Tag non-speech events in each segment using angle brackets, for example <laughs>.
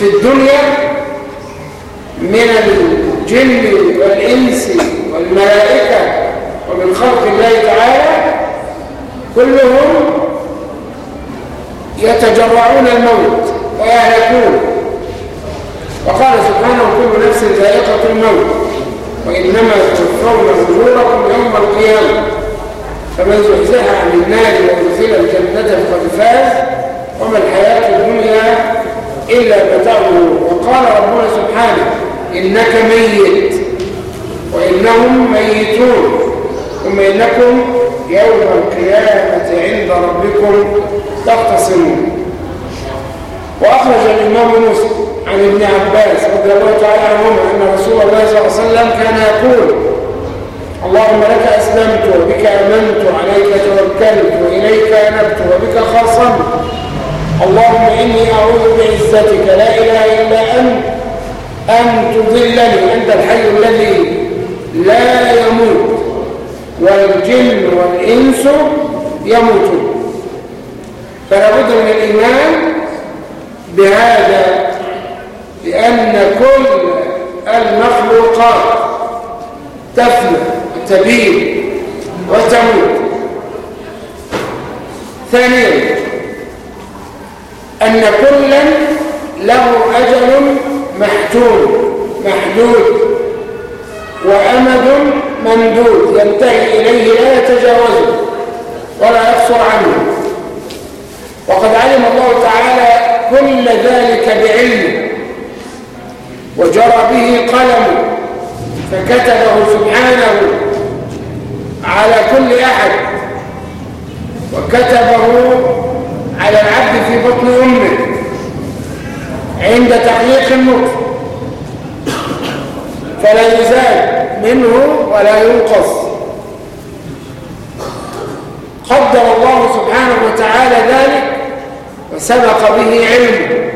في الدنيا من الجن والإنس والملائكة ومن خلق الله تعالى كلهم يتجرعون الموت ويهلكون. وقال سبحانه كل نفس ذائقة الموت وإنما توفون أجوركم يوم القيامة. فمن زحزح عن النار وأدخل الجنة فقد فاز. وما الحياة الدنيا إلا متاع وقال ربنا سبحانه إنك ميت وإنهم ميتون. ثم إنكم يوم القيامة عند ربكم تختصمون. وأخرج الإمام مسلم عن ابن عباس رضي الله تعالى عنهما أن رسول الله صلى الله عليه وسلم كان يقول اللهم لك أسلمت وبك أمنت عليك توكلت وإليك أنبت وبك خاصمت. اللهم إني أعوذ بعزتك لا إله إلا أنت أن تضلني أنت الحي الذي لا يموت والجن والإنس يموتون. فلا بد من الإيمان بهذا لأن كل المخلوقات تفنى وتبين وتموت. ثانيا أن كلا له أجل محتوم محدود وأمد ممدود ينتهي إليه لا يتجاوزه ولا يقصر عنه. وقد علم الله تعالى كل ذلك بعلمه وجرى به قلمه فكتبه سبحانه على كل أحد وكتبه على العبد في بطن أمه. عند تحقيق النطق فلا يزال منه ولا ينقص. قدر الله سبحانه وتعالى ذلك وسبق به علمه.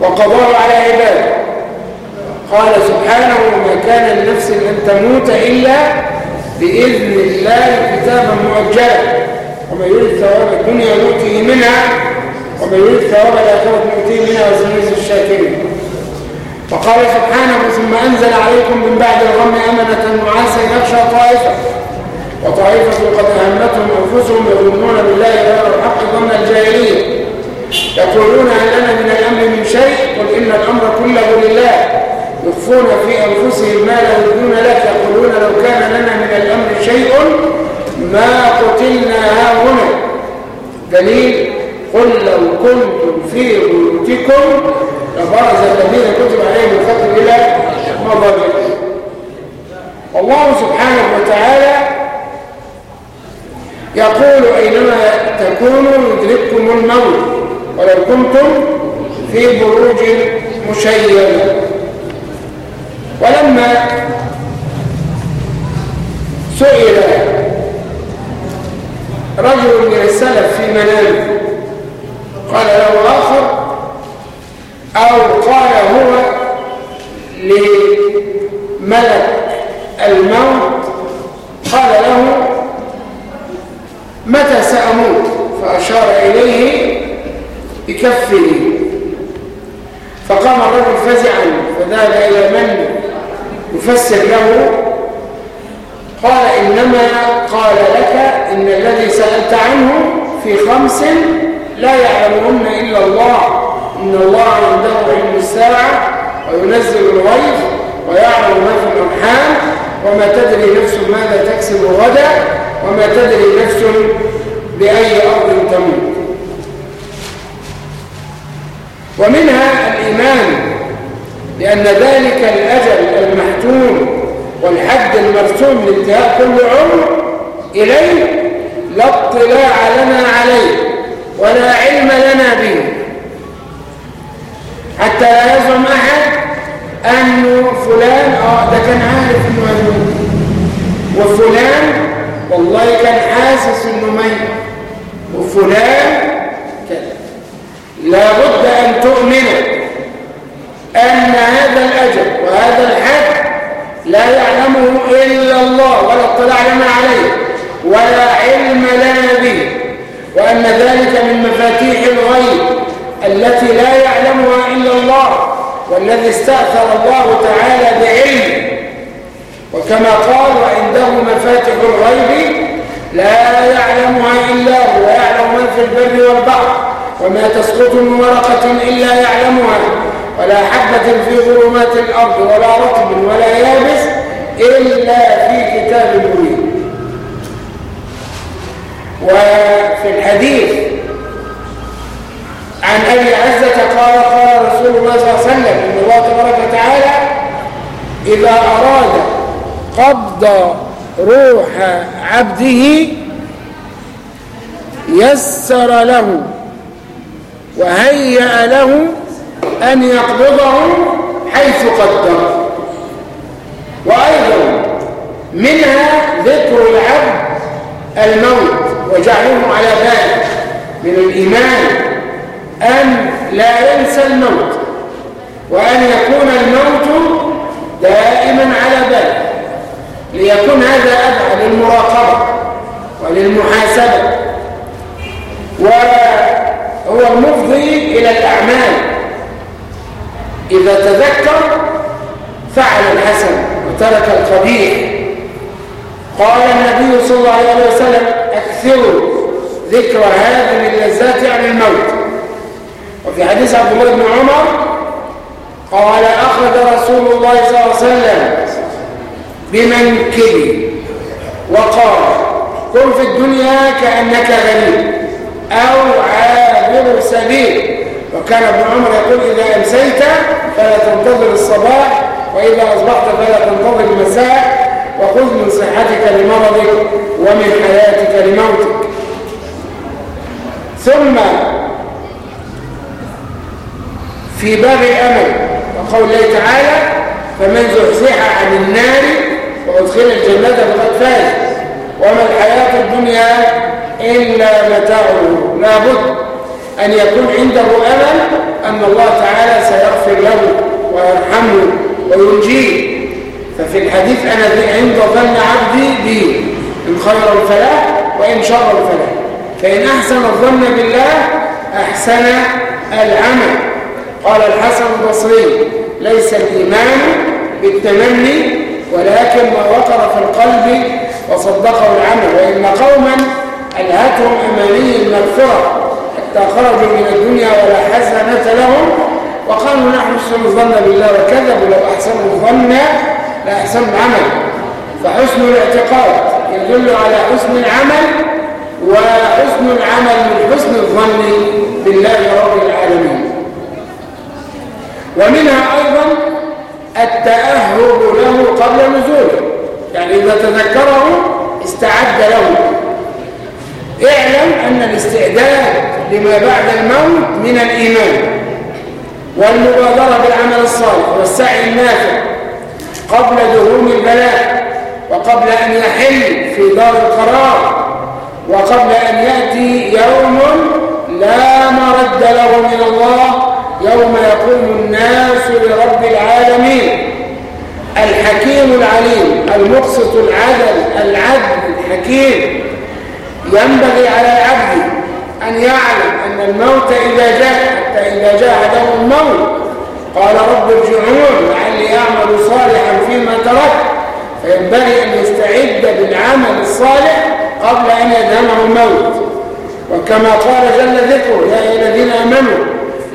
وقضاه على عباده. قال سبحانه وما كان لنفس أن تموت إلا بإذن الله كتابا مؤجلا ومن يريد ثواب الدنيا نؤتيه منها ومن يريد ثواب الآخرة نؤتيه منها وسنجزي الشاكرين. وقال سبحانه ثم أنزل عليكم من بعد الغم أمنة نعاسا يخشى طائفة وطائفة قد أهمتهم أنفسهم يظنون بالله غير الحق ظن الجاهلية. يقولون هل لنا من الأمر من شيء قل إن الأمر كله لله. يخفون في أنفسهم ما لا يبدون لك يقولون لو كان لنا من الأمر شيء ما قتلنا هاهنا دليل قل لو كنتم في بيوتكم لبرز الذين كتب عليهم القتل إلى مضاجعهم. الله سبحانه وتعالى يقول أينما تكونوا يدرككم الموت ولو كنتم في بروج مشيدة. ولما سئل رجل من السلف في منامه. قال له آخر أو قال هو لملك الموت قال له متى سأموت؟ فأشار إليه بكفه. فقام الرجل فزعا فذهب إلى من يفسر له قال إنما قال لك إن الذي سألت عنه في خمس لا يعلمهن إلا الله. إن الله عنده علم الساعة وينزل الغيث ويعلم ما في الأرحام وما تدري نفس ماذا تكسب غدا وما تدري نفس بأي أرض تموت. ومنها الإيمان لأن ذلك الأجل المحتوم. والحد المرسوم لانتهاء كل عمر إليه لا اطلاع لنا عليه ولا علم لنا به. حتى لا يزعم أحد أنه فلان آه ده كان عارف أنه هيموت وفلان والله كان حاسس أنه ميت. وفلان كذا. لابد أن تؤمن أن هذا الأجل وهذا الحد لا يعلمه إلا الله ولا اطلاع لنا عليه ولا علم لنا به. وأن ذلك من مفاتيح الغيب التي لا يعلمها إلا الله والذي استأثر الله تعالى بعلمه. وكما قال وعنده مفاتح الغيب لا يعلمها إلا هو. ويعلم من في البر والبحر وما تسقط من ورقة إلا يعلمها. ولا حبة في ظلمات الأرض ولا رطب ولا يابس إلا في كتاب مبين. وفي الحديث عن أبي عزة قال قال رسول الله صلى الله عليه وسلم إن الله تبارك وتعالى إذا أراد قبض روح عبده يسر له وهيأ له أن يقبضه حيث قدر. وأيضا منها ذكر العبد الموت وجعله على ذلك من الإيمان أن لا ينسى الموت وأن يكون الموت دائما على باله ليكون هذا أدعى للمراقبة وللمحاسبة. وهو المفضي إلى الأعمال. إذا تذكر فعل الحسن وترك القبيح. قال النبي صلى الله عليه وسلم أكثروا ذكر هذه اللذات عن الموت. وفي حديث عبد الله بن عمر قال أخذ رسول الله صلى الله عليه وسلم بمنكبي وقال كن في الدنيا كأنك غريب أو عابر سبيل. وكان ابن عمر يقول إذا أمسيت فلا تنتظر الصباح وإذا أصبحت فلا تنتظر المساء وخذ من صحتك لمرضك ومن حياتك لموتك. ثم في باب الأمل وقول الله تعالى فمن زحزح عن النار وأدخل الجنة فقد فاز وما الحياة الدنيا إلا متاع لابد. أن يكون عنده أمل أن الله تعالى سيغفر له ويرحمه وينجيه. ففي الحديث أنا عند ظن عبدي بي إن خير الفلاح وإن شر الفلاح. فإن أحسن الظن بالله أحسن العمل. قال الحسن البصري ليس الإيمان بالتمني ولكن ما وقر في القلب وصدقه العمل وإن قوما ألهتهم أماني المغفرة حتى خرجوا من الدنيا ولا حسنة لهم. وقالوا نحن نحسن الظن بالله وكذبوا لو أحسنوا الظن لأحسن العمل. فحسن الاعتقاد يدل على حسن العمل وحسن العمل من حسن الظن بالله رب العالمين. ومنها أيضا التأهب له قبل نزوله. يعني إذا تذكره استعد له. اعلم أن الاستعداد لما بعد الموت من الإيمان والمبادرة بالعمل الصالح والسعي النافع قبل دهوم البلاء وقبل أن يحل في دار القرار وقبل أن يأتي يوم لا مرد له من الله يوم يقوم الناس لرب العالمين. الحكيم العليم المقسط العدل العدل الحكيم. ينبغي على العبد أن يعلم أن الموت إذا جاء حتى إذا جاء عدو الموت. قال رب ارجعون لعلي أعمل صالحا فيما تركت. فينبغي أن يستعد بالعمل الصالح قبل أن يدهمه الموت. وكما قال جل ذكره يا أيها الذين آمنوا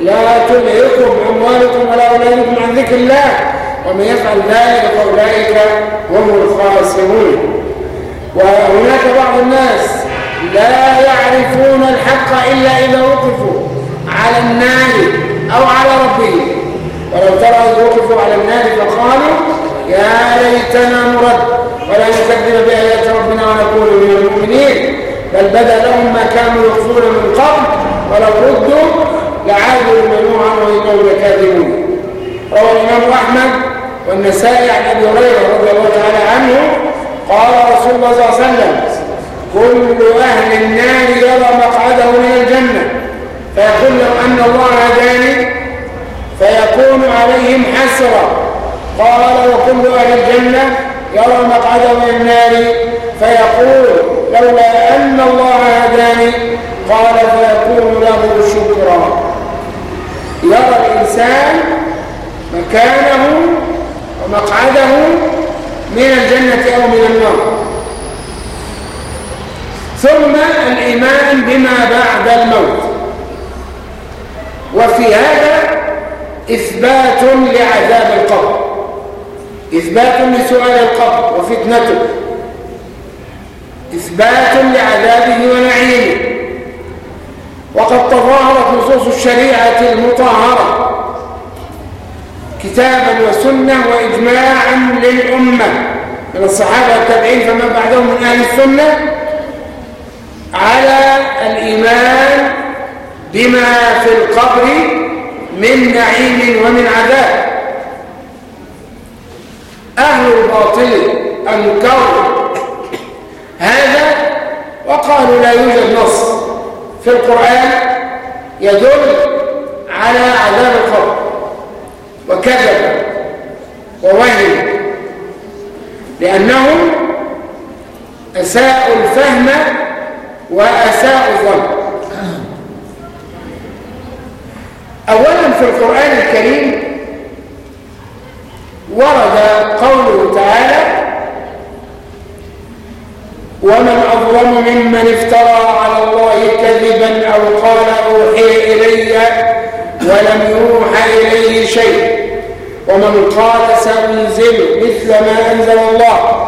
لا تلهكم أموالكم ولا أولادكم عن ذكر الله. ومن يفعل ذلك فأولئك هم الخاسرون. وهناك بعض الناس لا يعرفون الحق إلا إذا وقفوا على النار أو على ربهم. ولو ترى إذ وقفوا على النار فقالوا يا ليتنا مرد ولا نكذب بآيات ربنا ونكون من المؤمنين. بل بدا لهم ما كانوا يخفون من قبل ولو ردوا لعادوا عنه وإنهم لكاذبون. روى الإمام أحمد والنسائي عن أبي هريرة رضي الله تعالى عنه قال رسول الله صلى الله عليه وسلم كل أهل النار يرى مقعده من الجنة. فيقول لو أن الله هداني فيكون عليهم حسرة. قال وكل أهل الجنة يرى مقعده من النار فيقول لولا أن الله هداني قال فيكون له شكرا. يرى الإنسان مكانه ومقعده من الجنة أو من النار. ثم الإيمان بما بعد الموت. وفي هذا إثبات لعذاب القبر. إثبات لسؤال القبر وفتنته. إثبات لعذابه ونعيمه. وقد تظاهرت نصوص الشريعة المطهرة. كتابا وسنة وإجماعا للأمة. من الصحابة والتابعين فما بعدهم من أهل السنة. على الإيمان بما في القبر من نعيم ومن عذاب. أهل الباطل الكون هذا وقالوا لا يوجد نص في القرآن يدل على عذاب القبر. وكذب ووهم لأنهم أساءوا الفهم وأساءوا الظن. أولا في القرآن الكريم ورد قوله تعالى ومن أظلم ممن افترى على الله كذبا أو قال أوحي إلي ولم يوحى إليه شيء. ومن قال سأنزل مثل ما أنزل الله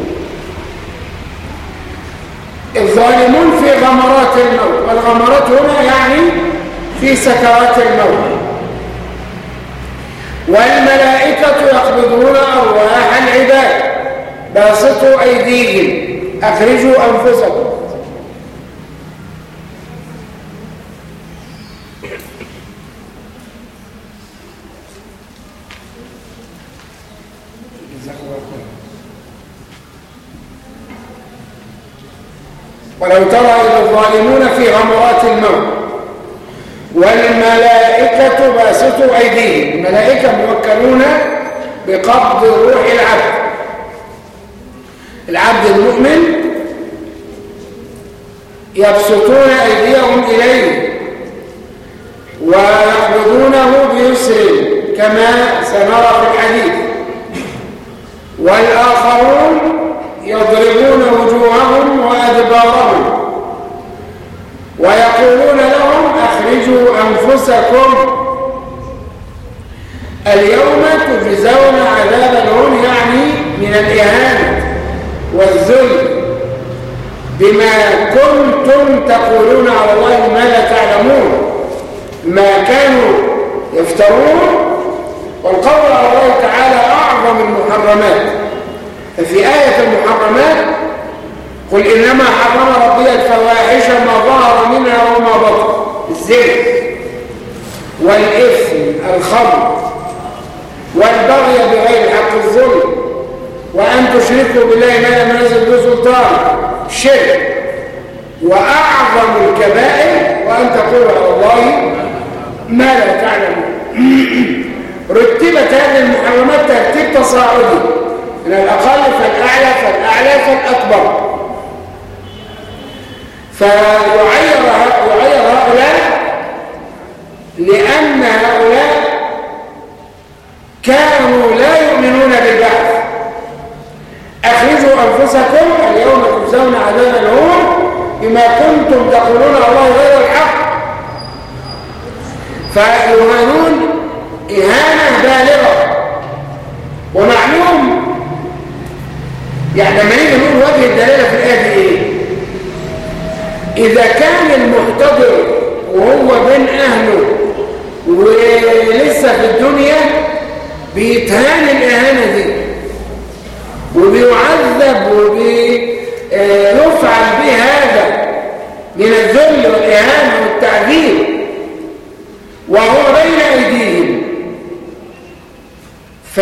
الظالمون في غمرات الموت. والغمرات هنا يعني في سكرات الموت. والملائكة يقبضون أرواح العباد. باسطوا أيديهم. أخرجوا أنفسكم. ولو ترى إلى الظالمون في غمرات الموت والملائكة باسطوا أيديهم الملائكة موكلون بقبض روح العبد. العبد المؤمن يبسطون أيديهم إليه ويقبضونه بيسر كما سنرى في الحديث. والآخرون يضربون وجوههم وأدبارهم ويقولون لهم أخرجوا أنفسكم اليوم تجزون عذاب الهون يعني من الإهانة والذل بما كنتم تقولون على الله ما لا تعلمون. ما كانوا يفترون. والقول على الله تعالى أعظم المحرمات. ففي آية المحرمات قل إنما حرم ربي الفواحش ما ظهر منها وما بطن. الزنا والإثم الخمر والبغي بغير حق الظلم وأن تشركوا بالله ما لم ينزل به سلطان شرك وأعظم الكبائر وأن تقولوا على الله ما لا تعلمون. <clears throat> رتبت هذه المحرمات ترتيب تصاعدي. من الأقل فالأعلى فالأعلى فالأكبر. فيعير لأن هؤلاء كانوا لا يؤمنون بالبعث. أخرجوا أنفسكم اليوم تجزون عذاب الهون بما كنتم تقولون الله غير الحق. فيهانون إهانة بالغة. ومعلوم يعني لما نيجي نقول وجه الدلالة في الآية إيه؟ إذا كان المحتضر وهو بين أهله ولسه في الدنيا بيتهان الإهانة دي. وبيعذب وبيفعل به هذا من الذل والإهانة والتعذيب. وهو بين أيديهم. ف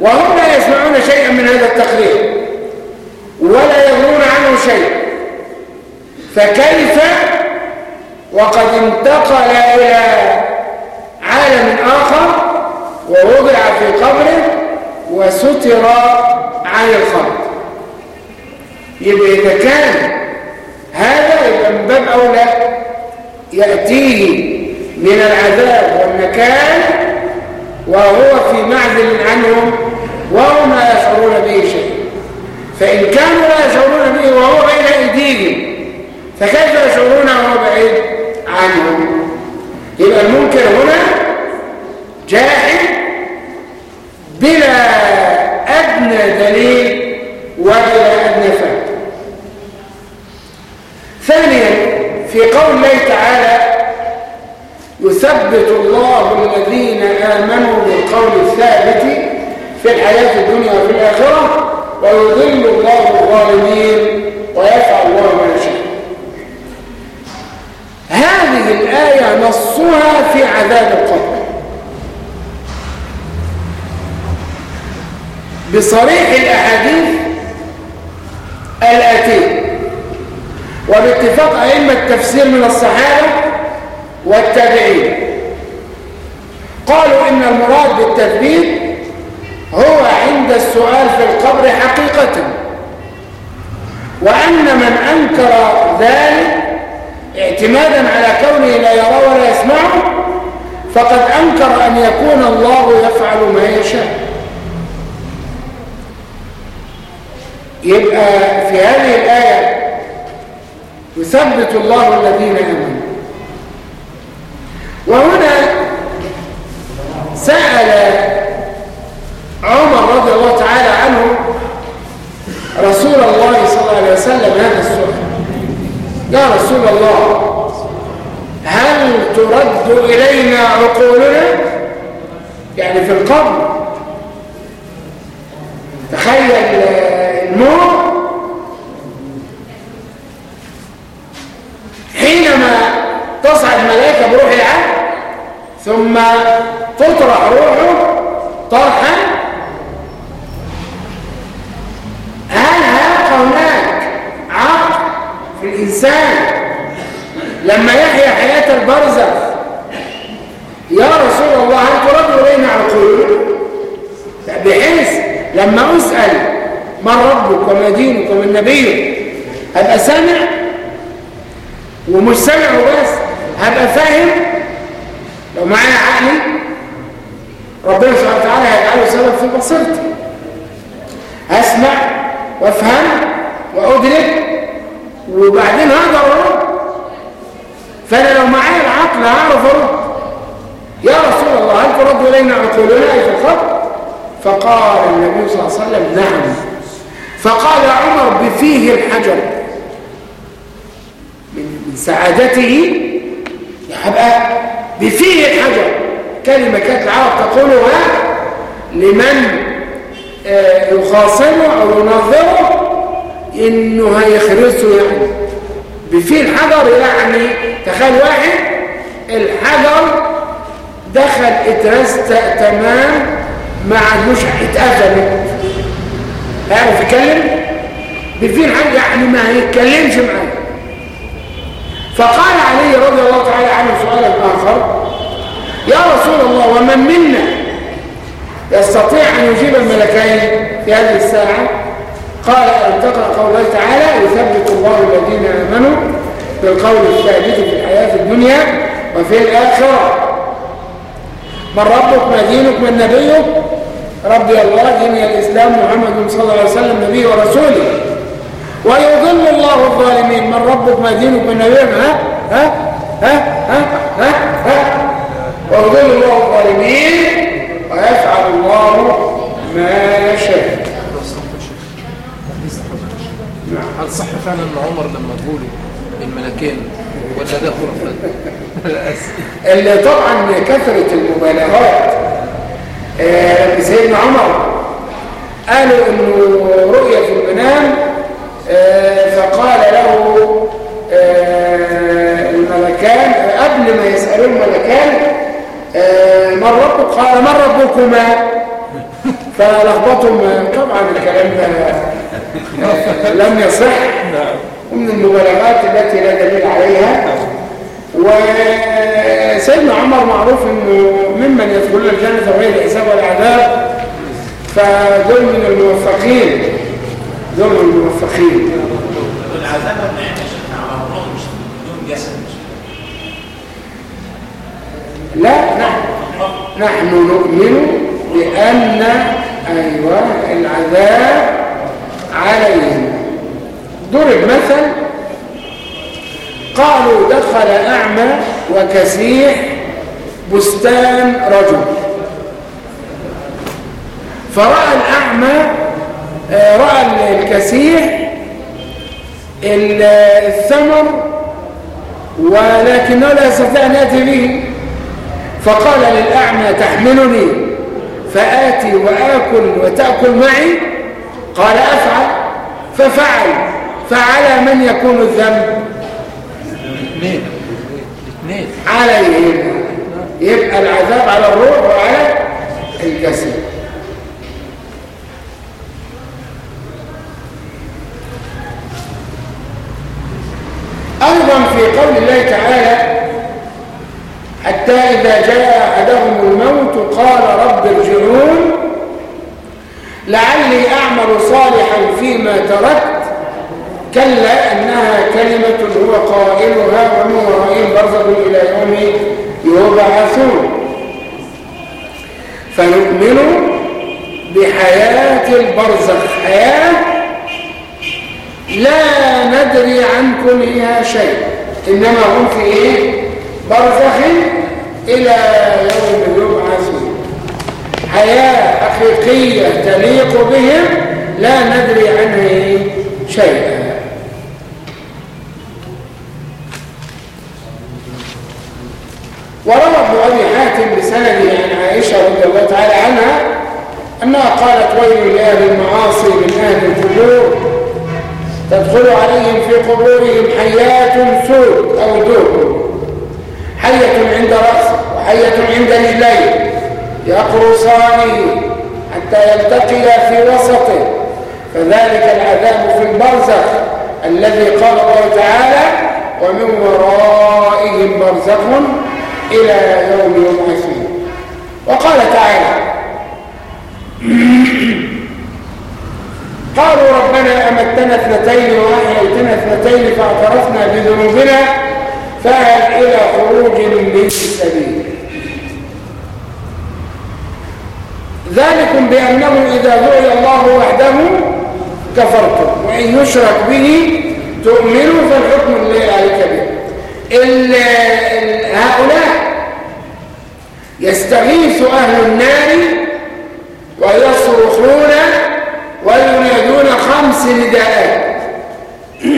وهم لا يسمعون شيئا من هذا التقرير. ولا يغنون عنه شيء. فكيف وقد انتقل إلى عالم آخر ووضع في قبره وستر عن الخلق. يبقى إذا كان هذا يبقى من باب أولى يأتيه من العذاب والمكان وهو في معزل عنهم وهم لا يشعرون به شيء فإن كانوا لا يشعرون به وهو بين أيديهم فكيف يشعرون وهو بعيد؟ عنهم يبقى المنكر هنا جاحد بلا أدنى دليل وبلا أدنى فهم. ثانيا في قول الله تعالى يثبت الله الذين آمنوا بالقول الثابت في الحياة الدنيا وفي الآخرة ويضل الله الظالمين ويفعل الله ما هذه الآية نصها في عذاب القبر. بصريح الأحاديث الآتية. وباتفاق أئمة التفسير من الصحابة والتابعين. قالوا إن المراد بالتثبيت هو عند السؤال في القبر حقيقة. وأن من أنكر ذلك اعتمادا على كونه لا يرى ولا يسمع فقد أنكر أن يكون الله يفعل ما يشاء. يبقى في هذه الآية يثبت الله الذين آمنوا. وهنا سأل عمر رضي الله تعالى عنه رسول الله صلى الله عليه وسلم هذا السؤال. يا رسول الله هل ترد إلينا عقولنا؟ يعني في القبر. نبيك ربي الله ديني الإسلام محمد صلى الله عليه وسلم نبي ورسوله. ويضل الله الظالمين من ربك ما دينك من نبيك ها؟ ها؟ ها؟ ها؟ ها؟ ها؟ ويضل الله الظالمين ويفعل الله ما يشاء. هل صح فعلا أن عمر لما تقولوا الملكين ولا <laughs> ده خرافات اللي طبعا كثرة المبالغات. آه سيدنا عمر قالوا إنه رؤية في المنام آه فقال له آه الملكان قبل ما يسألوا الملكان آه من ربك؟ قال من ربكما؟ <laughs> فلخبطهم طبعا الكلام ده لم يصح. ومن المبالغات التي لا دليل عليها وسيدنا عمر معروف إنه ممن يدخلون الجنة بغير الحساب والعذاب فدول من الموفقين دول من الموفقين. العذاب مش بدون جسد لا نحن نحن نؤمن بأن أيوة العذاب عليهم. ضرب مثل قالوا دخل أعمى وكسيح بستان رجل. فرأى الأعمى آه، رأى الكسيح الثمر ولكنه لا يستطيع أن يأتي به. فقال للأعمى تحملني فآتي وآكل وتأكل معي؟ قال أفعل. ففعل. فعلى من يكون الذنب؟ عليهم يبقى العذاب على الروح وعلى الجسد. أيضا في قول الله تعالى حتى إذا جاء أحدهم الموت قال رب ارجعون لعلي أعمل صالحا فيما تركت. كلا أنها كلمة هو قائلها ومن ورائهم برزخ إلى يوم يبعثون. فنؤمن بحياة البرزخ حياة لا ندري عن كلها شيء. إنما هم في إيه؟ برزخ إلى يوم يبعثون. حياة حقيقية تليق بهم. لا ندري عنها شيئا. وروى ابن أبي حاتم بسنده عن عائشة رضي الله تعالى عنها أنها قالت ويل لأهل المعاصي من أهل القبور تدخل عليهم في قبورهم حيات سود أو دور حية عند رأسه وحية عند رجليه يقرصانه حتى يلتقي في وسطه. فذلك العذاب في البرزخ الذي قال الله تعالى ومن ورائهم برزخ إلى يوم يبعثون وقال تعالى <clears throat> قالوا ربنا أمتنا اثنتين وأحييتنا اثنتين فاعترفنا بذنوبنا فهل إلى خروج من سبيل ذلكم بأنه إذا دعي الله وحده كفرتم وإن يشرك به تؤمنوا فالحكم عليك به. هؤلاء يستغيث أهل النار ويصرخون وينادون خمس نداءات. <clears throat>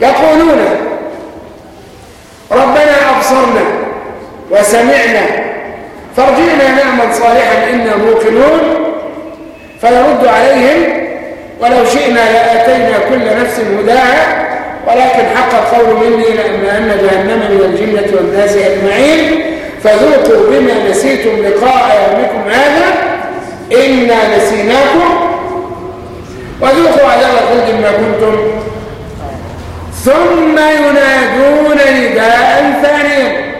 يقولون ربنا أبصرنا وسمعنا فارجعنا نعمل صالحا إنا موقنون. فيرد عليهم ولو شئنا لآتينا كل نفس هداها ولكن حق القول مني لأملأن جهنم من الجنة والناس أجمعين. فذوقوا بما نسيتم لقاء يومكم هذا إنا نسيناكم. وذوقوا عذاب الخلد ما كنتم. ثم ينادون نداء ثانيا.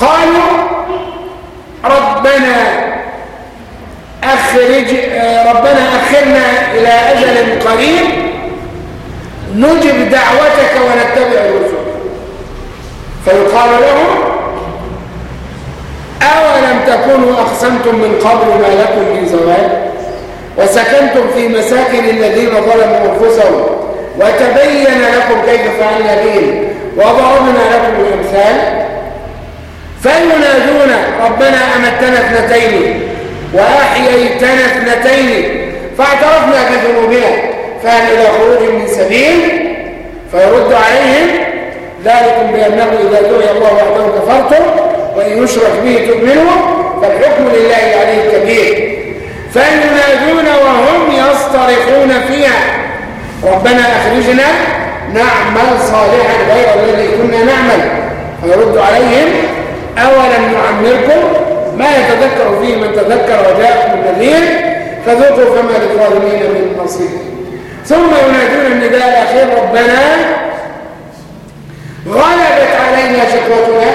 قالوا ربنا أخرج ربنا أخرنا إلى أجل قريب. نجب دعوتك ونتبع الرسل فيقال لهم أولم تكونوا أقسمتم من قبل ما لكم من زوال وسكنتم في مساكن الذين ظلموا أنفسهم. وتبين لكم كيف فعلنا بهم وضربنا لكم الأمثال. فينادون ربنا أمتنا اثنتين وأحييتنا اثنتين فاعترفنا بذنوبنا. فهل إلى خروج من سبيل؟ فيرد عليهم ذلكم بأنه إذا دعي الله وحده كفرتم وإن يشرك به تؤمنوا فالحكم لله عليه الكبير. فينادون وهم يصطرخون فيها. ربنا أخرجنا نعمل صالحا غير الذي كنا نعمل. فيرد عليهم أولم نعمركم؟ ما يتذكر فيه من تذكر وجاءكم النذير فذوقوا فما للظالمين من نصير ثم ينادون النداء الأخير ربنا غلبت علينا شكوتنا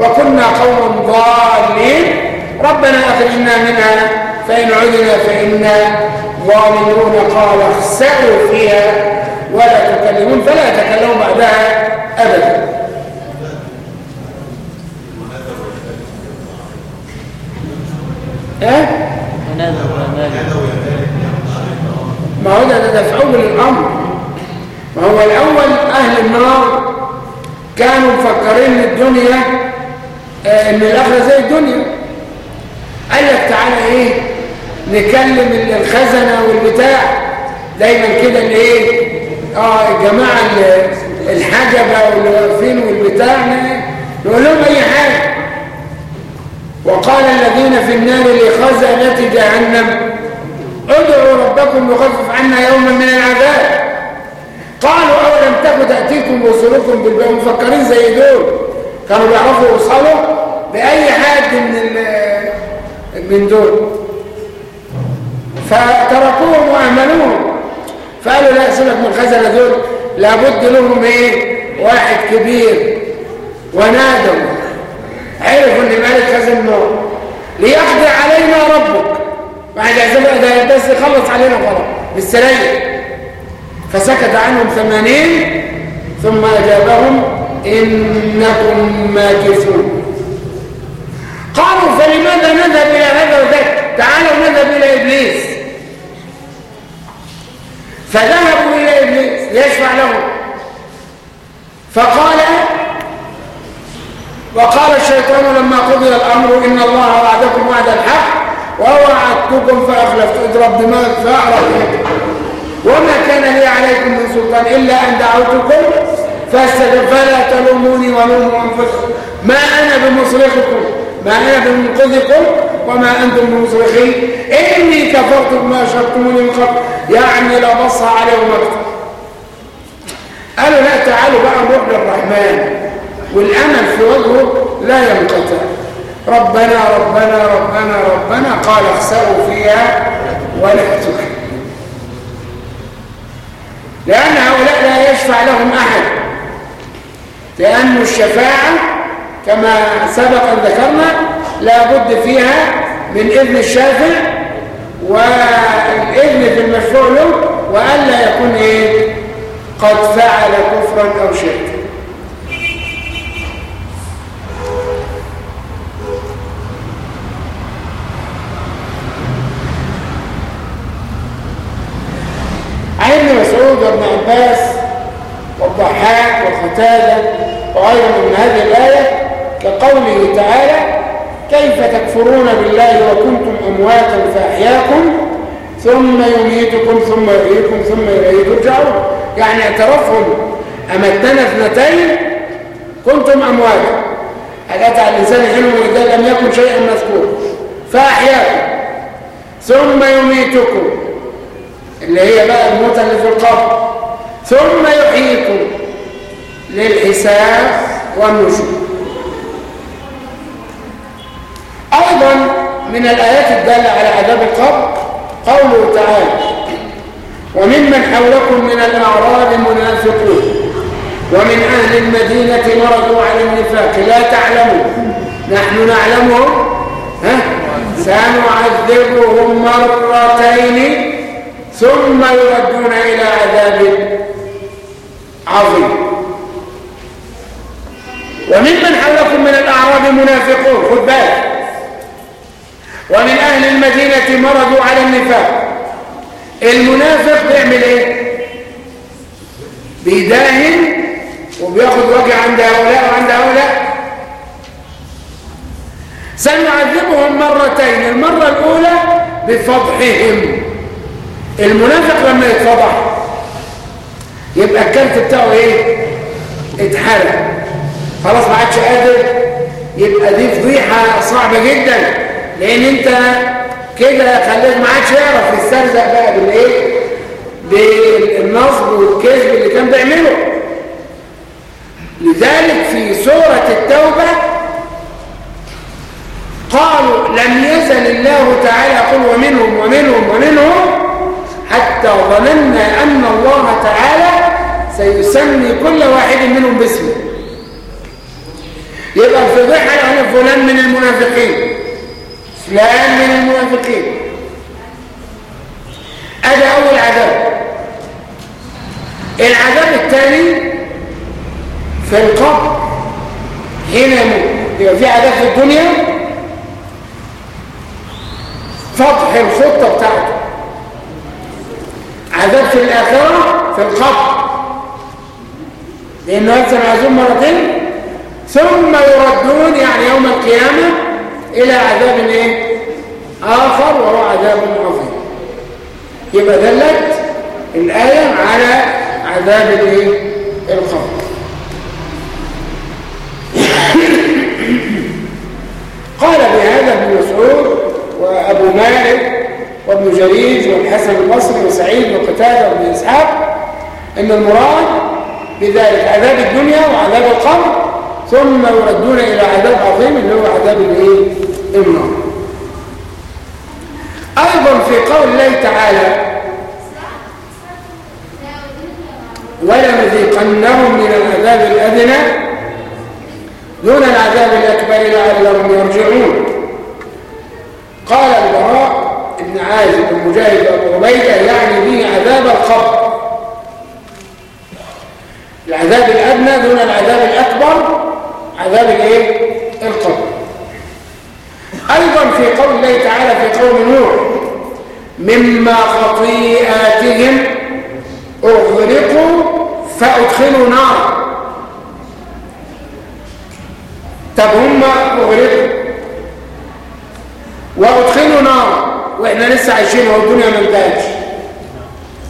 وكنا قوما ضالين. ربنا أخرجنا منها فإن عدنا فإنا ظالمون. قال اخسأوا فيها ولا تكلمون فلا تكلموا بعدها أبدا. ها؟ ما هو ده أول الأمر ما هو الأول أهل النار. كانوا مفكرين الدنيا آه إن الآخرة زي الدنيا. قال لك تعالى إيه؟ نكلم الخزنة والبتاع. دايما كده اللي إيه؟ آه الجماعة الحجبة واللي واقفين والبتاع نقول لهم أي حاجة. وقال الذين في النار لخزنة جهنم ادعوا ربكم يخفف عنا يوما من العذاب. قالوا أولم تكن تأتيكم رسلكم بالبيت مفكرين زي دول. كانوا بيعرفوا يوصلوا بأي حد من من دول. فتركوهم وأهملوهم. فقالوا لا سيبك من الخزنة دول. لابد لهم إيه؟ واحد كبير. ونادوا. عرفوا إن مالك خزن النار ليقضي علينا ربك. بعد عزباء ده بس يخلص علينا غلط. بالسريع. فسكت عنهم ثمانين ثم أجابهم إنكم ماكثون قالوا فلماذا نذهب إلى هذا وذاك تعالوا نذهب إلى إبليس. فذهبوا إلى إبليس يشفع لهم. فقال وقال الشيطان لما قضي الأمر إن الله وعدكم وعد الحق ووعدتكم فأخلفت اضرب دماغك فأعرف وما كان لي عليكم من سلطان إلا أن دعوتكم فلا تلوموني ولوموا أنفسكم. ما أنا بمصرخكم ما أنا بمنقذكم وما أنتم بمصرخين. إني كفرت بما أشركتموني من قبل يعني لبصها عليهم أكثر قالوا لا تعالوا بقى نروح للرحمن. والأمل في وجهه لا ينقطع. ربنا ربنا ربنا ربنا قال اخسأوا فيها ولا تكلموا لأن هؤلاء لا يشفع لهم أحد. لأن الشفاعة كما سبق أن ذكرنا لا بد فيها من إذن الشافع والإذن في المشروع له وألا يكون إيه؟ قد فعل كفرا أو شركا عن ابن مسعود وابن عباس والقتادة وغيرهم من هذه الآية كقوله تعالى كيف تكفرون بالله وكنتم أمواتا فأحياكم ثم يميتكم ثم يحييكم ثم إليه ترجعون. يعني اعترفهم أمتنا اثنتين كنتم أمواتا. أتى على الإنسان حلم وإذا لم يكن شيئا مذكور فأحياكم ثم يميتكم. اللي هي بقى الموتى اللي في القبر. ثم يحييكم للحساب والنشور أيضا من الآيات الدالة على عذاب القبر قوله تعالى وممن حولكم من الأعراب منافقون ومن أهل المدينة مرضوا على النفاق لا تعلموا. نحن نعلمهم ها؟ سنعذبهم مرتين ثم يردون إلى عذاب عظيم. وممن حولكم من الأعراب منافقون خد بالك. ومن أهل المدينة مرضوا على النفاق. المنافق بيعمل إيه؟ بيداهن وبياخد وجه عند هؤلاء وعند هؤلاء. سنعذبهم مرتين المرة الأولى بفضحهم. المنافق لما يتفضح يبقى الكلت بتاعه إيه؟ اتحرق. خلاص ما عادش قادر. يبقى دي فضيحة صعبة جدا. لأن أنت كده خليك ما عادش يعرف يسترزق بقى بالإيه؟ بالنصب والكذب اللي كان بيعمله. لذلك في سورة التوبة قالوا لم يزل الله تعالى يقول ومنهم ومنهم ومنهم حتى ظننا أن الله تعالى سيسمي كل واحد منهم باسمه. يبقى الفضيحة يعني فلان من المنافقين. فلان من المنافقين. هذا أول عذاب. العذاب الثاني في القبر. هنا يبقى في عذاب في الدنيا. فضح الخطة بتاعته. عذاب في الآخرة في القبر. لأنه ينزل عزوم مرتين. ثم يردون يعني يوم القيامة إلى عذاب إيه؟ آخر وهو عذاب عظيم يبقى دلت الآية على عذاب الإيه؟ القبر <coughs> قال بهذا ابن مسعود وأبو مالك وابن جريج والحسن البصري وسعيد وقتادة وابن إسحاق إن المراد بذلك عذاب الدنيا وعذاب القبر ثم يردون إلى عذاب عظيم اللي هو عذاب الإيه؟ النار. أيضا في قول الله تعالى ولنذيقنهم من العذاب الأدنى دون العذاب الأكبر لعلهم يرجعون. قال البراء ابن عازب المجاهد أبو عبيدة يعني به عذاب القبر. العذاب الأدنى دون العذاب الأكبر عذاب الايه؟ القبر. أيضا في قول الله تعالى في قوم نوح مما خطيئاتهم أغرقوا فأدخلوا نار. طب هم أغرقوا وأدخلوا نار وإحنا لسه عايشين والدنيا ما انتهتش.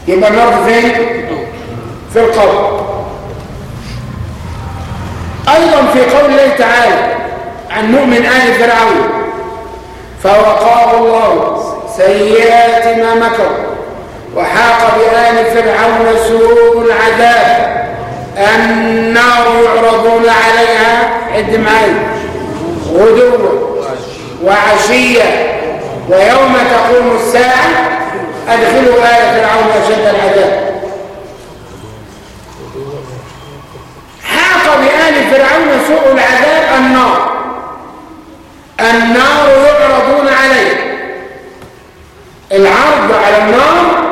يبقى النار فين؟ في القبر. أيضا في قول الله تعالى عن مؤمن آل فرعون فوقاه الله سيئات ما مكروا وحاق بآل فرعون سوء العذاب النار يعرضون عليها عد معي غدوا وعشية ويوم تقوم الساعة أدخلوا آل فرعون أشد العذاب. بآل فرعون سوء العذاب النار. النار يعرضون عليه. العرض على النار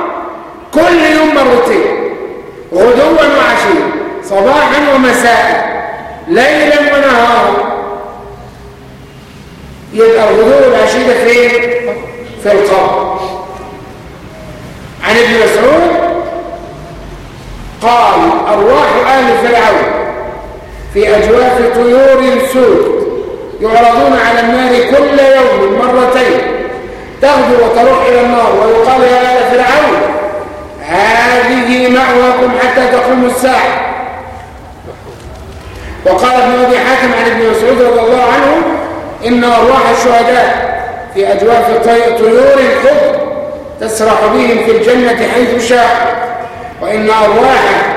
كل يوم مرتين. غدوا وعشيا صباحا ومساء ليلا ونهارا. يبقى الغدو والعشي ده فين؟ في القبر. عن ابن مسعود قال أرواح أهل فرعون. في أجواف طيور سود يعرضون على النار كل يوم مرتين تغدو وتروح إلى النار ويقال يا آل فرعون هذه مأواكم حتى تقوم الساعة. وقال ابن أبي حاتم عن ابن مسعود رضي الله عنه إن أرواح الشهداء في أجواف طيور الخضر تسرح بهم في الجنة حيث شاء وإن أرواح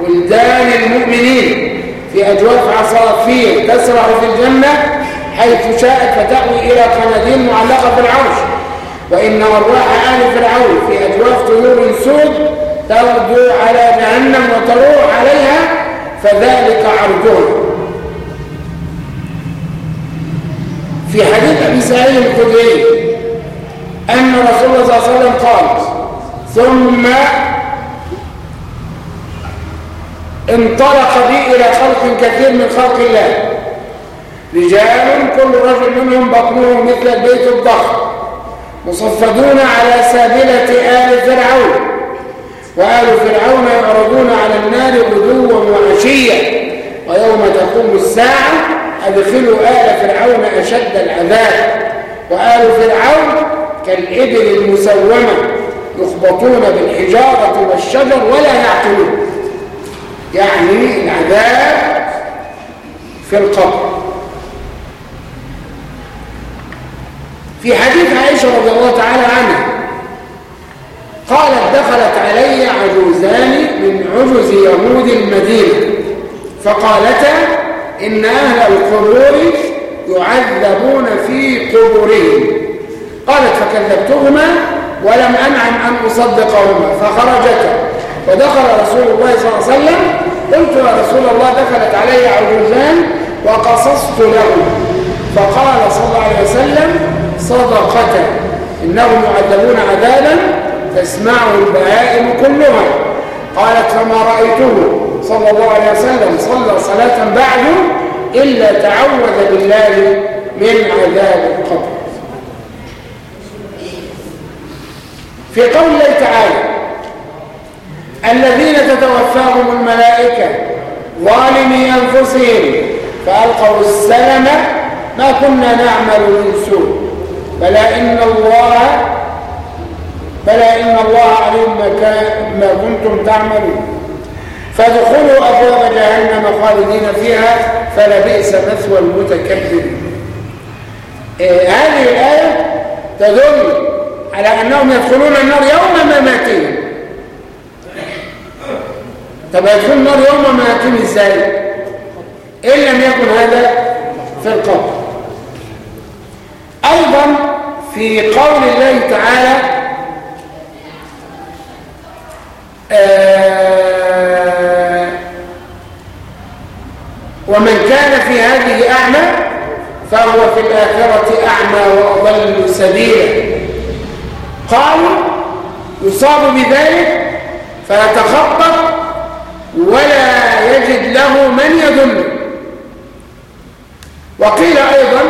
ولدان المؤمنين في أجواف عصافير تسرح في الجنة حيث شاءت فتأوي إلى قناديل معلقة في العرش وإن أرواح آل فرعون في أجواف طيور سود تغدو على جهنم وتروح عليها فذلك عرضهم في حديث أبي سعيد الخدري أن رسول الله صلى الله عليه وسلم قال ثم انطلق بي إلى خلق كثير من خلق الله. رجال كل رجل منهم بطنه مثل البيت الضخم مصفدون على سابلة آل فرعون. وآل فرعون يعرضون على النار غدوا وعشيا. ويوم تقوم الساعة أدخلوا آل فرعون أشد العذاب. وآل فرعون كالإبل المسومة يخبطون بالحجارة والشجر ولا يعقلون. يعني العذاب في القبر. في حديث عائشة رضي الله تعالى عنها قالت دخلت علي عجوزان من عجز يهود المدينة فقالتا إن أهل القبور يعذبون في قبورهم. قالت فكذبتهما ولم أنعم أن أصدقهما فخرجتا. ودخل رسول الله صلى الله عليه وسلم. قلت يا رسول الله دخلت علي عجوزان وقصصت له. فقال صلى الله عليه وسلم صدقة. إنهم يعذبون عذابا تسمعه البهائم كلها. قالت فما رأيته؟ صلى الله عليه وسلم صلى صلاة بعد إلا تعوذ بالله من عذاب القبر. في قول الله تعالى الذين تتوفاهم الملائكة ظالمي أنفسهم فألقوا السلم ما كنا نعمل من سوء. بلى إن الله بلى إن الله عليم ما, كنتم تعملون. فادخلوا أبواب جهنم خالدين فيها فلبئس مثوى المتكبرين. إيه هذه الآية تدل على أنهم يدخلون النار يوم مماتهم طب يدخلون النار يوم مماتهم إزاي؟ إن لم يكن هذا؟ في القبر أيضا في قول الله تعالى آه ومن كان في هذه أعمى فهو في الآخرة أعمى وأضل سبيلا. قالوا يصاب بذلك فيتخطط ولا يجد له من يدل وقيل أيضا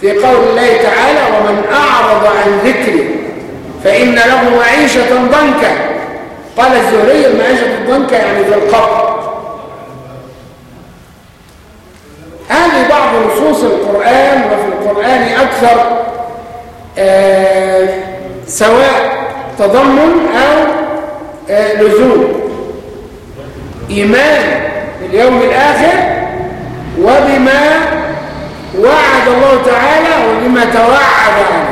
في قول الله تعالى ومن أعرض عن ذكري فإن له معيشة ضنكا. قال الزهري المعيشة الضنكا يعني في القبر. هذه بعض نصوص القرآن وفي القرآن أكثر آه سواء تضمن أو آه لزوم إيمان باليوم الآخر وبما وعد الله تعالى وبما توعد عنه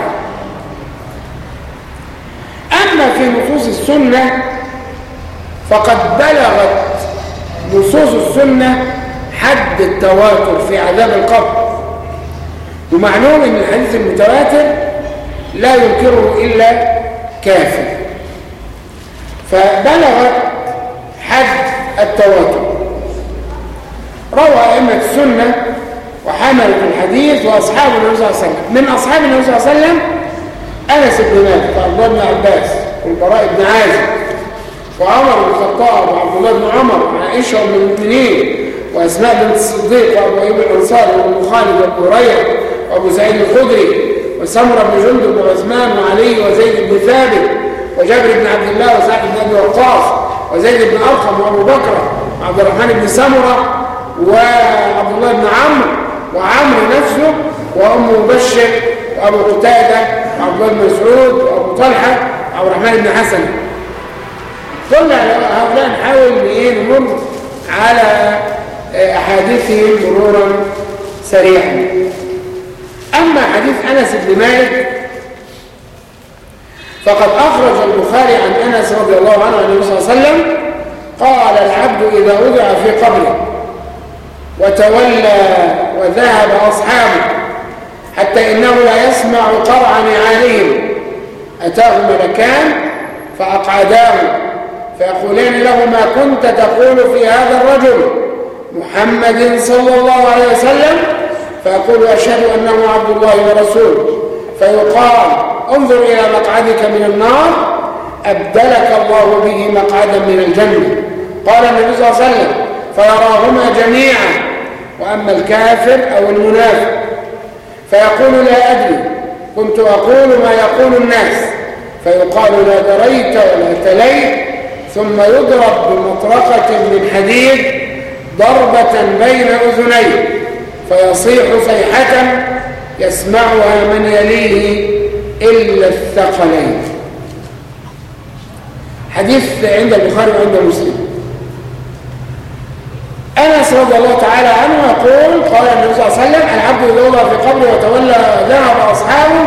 أما في نصوص السنة فقد بلغت نصوص السنة حد التواتر في عذاب القبر ومعلوم إن الحديث المتواتر لا ينكره إلا كافر. فبلغ حد التواتر. روى أئمة السنة وحملة الحديث وأصحاب النبي صلى الله عليه وسلم. من أصحاب النبي صلى الله عليه وسلم أنس بن مالك وعبد بن عباس والبراء بن عازب وعمر بن الخطاب وعبد الله بن عمر وعائشة أم المؤمنين وأسماء بنت الصديق وأبو أيوب الأنصاري وأبو خالد وأبو هريرة وأبو سعيد الخدري وسمرة بن جندب وعثمان وعلي وزيد بن ثابت وجابر بن عبد الله وسعد بن أبي وقاص وزيد بن أرقم وأبو بكر وعبد الرحمن بن سمرة وعبد الله بن عمرو وعمرو نفسه وأم مبشر وأبو قتادة وعبد الله بن مسعود وأبو طلحة وعبد الرحمن بن حسن. كل هؤلاء نحاول إيه نمر على أحاديثهم مرورا سريعا. أما حديث أنس بن مالك فقد أخرج البخاري عن أنس رضي الله عنه عن النبي صلى الله عليه وسلم قال العبد إذا وضع في قبره وتولى وذهب أصحابه حتى إنه لا يسمع قرع نعالهم أتاه ملكان فأقعداه فيقولان له ما كنت تقول في هذا الرجل محمد صلى الله عليه وسلم؟ فيقول أشهد أنه عبد الله ورسوله فيقال انظر إلى مقعدك من النار أبدلك الله به مقعدا من الجنة. قال النبي صلى الله عليه وسلم فيراهما جميعا وأما الكافر أو المنافق. فيقول لا أدري كنت أقول ما يقول الناس. فيقال لا دريت ولا تليت. ثم يضرب بمطرقة من حديد ضربة بين أذنيه فيصيح صيحة يسمعها من يليه. إلا الثقلين. حديث عند البخاري وعند مسلم. أنس رضي الله تعالى عنه يقول قال النبي صلى الله عليه وسلم العبد وضع في قبره وتولى ذهب أصحابه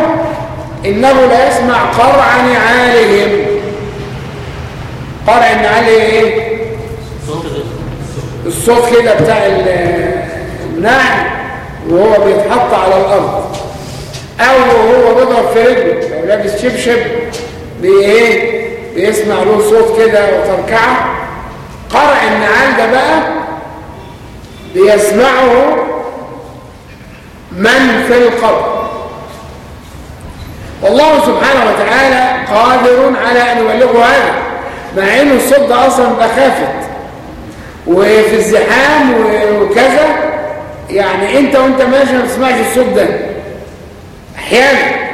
إنه لا يسمع قرع نعالهم. قرع النعال إيه؟ الصوت كده. بتاع النعل وهو بيتحط على الأرض. أو وهو بيضرب في رجله. لو لابس شبشب بإيه؟ بيسمع له صوت كده وتركعة. قرع النعال ده بقى بيسمعه من في القبر. والله سبحانه وتعالى قادر على أن يبلغه هذا مع أن الصوت ده أصلا بخافت. وفي الزحام وكذا يعني أنت وأنت ماشي ما تسمعش الصوت ده. أحيانا.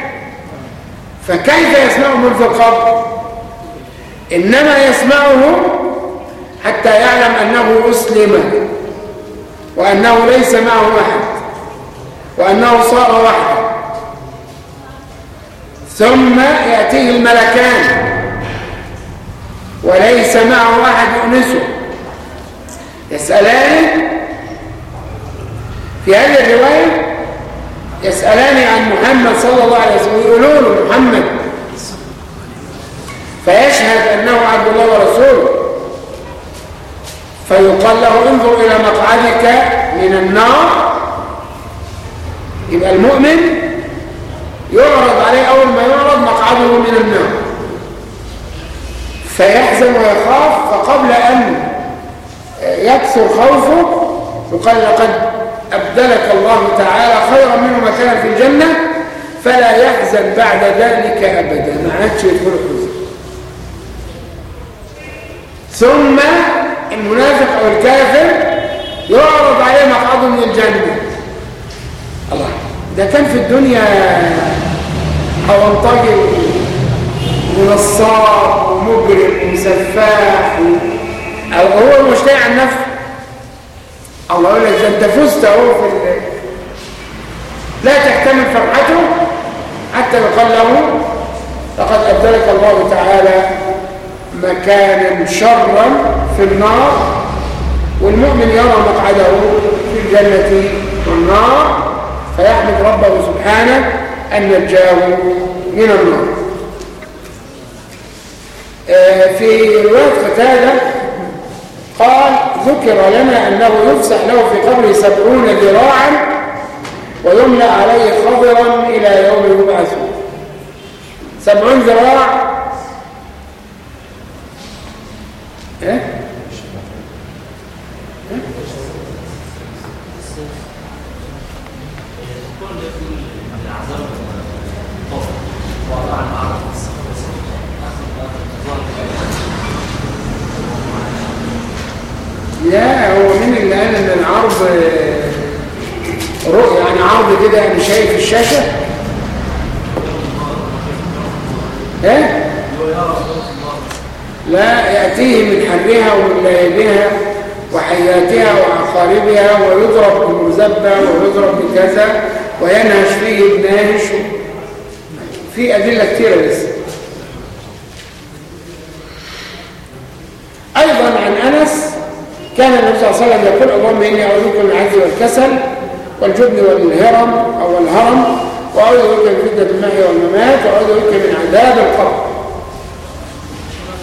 فكيف يسمعه من في القبر؟ إنما يسمعه حتى يعلم أنه أسلم وأنه ليس معه أحد وأنه صار وحده. ثم يأتيه الملكان وليس معه أحد يؤنسه. يسألان في هذه الرواية يسألان عن محمد صلى الله عليه وسلم يقولون محمد. فيشهد أنه عبد الله ورسوله. فيقال له انظر إلى مقعدك من النار. يبقى المؤمن يعرض عليه أول ما يعرض مقعده من النار. فيحزن ويخاف فقبل أن يكثر خوفه يقال لقد أبدلك الله تعالى خيرا منه مكانا في الجنة فلا يحزن بعد ذلك أبدا. ما عادش يدخل حزن ثم المنافق أو الكافر يعرض عليه مقعده من الجنة. الله ده كان في الدنيا أونطجي ونصاب ومجرم ومسفاح أو هو مش عن نفسه الله يقول لك أنت فزت اهو في. لا تحتمل فرحته حتى يقال له لقد أبدلك الله تعالى مكانا شرا في النار والمؤمن يرى مقعده في الجنة والنار فيحمد ربه سبحانه أن نجاه من النار في رواية قتادة قال ذكر لنا أنه يفسح له في قبره سبعون ذراعا ويملأ عليه خضرا إلى يوم يبعثون. سبعون ذراع؟ إيه؟ لا هو مين اللي قال إن العرض رؤية يعني عرض كده يعني شايف الشاشة؟ إيه لا يأتيه من حرها ومن لهيبها وحياتها وعقاربها ويضرب بالمزبة ويضرب بكذا وينهش فيه الناهش في أدلة كثيرة لسه. أيضا عن كان النبي صلى الله عليه وسلم يقول اللهم إني أعوذ من العجز والكسل والجبن والهرم أو الهرم وأعوذ بك من فتنة المحيا والممات وأعوذ بك من عذاب القبر.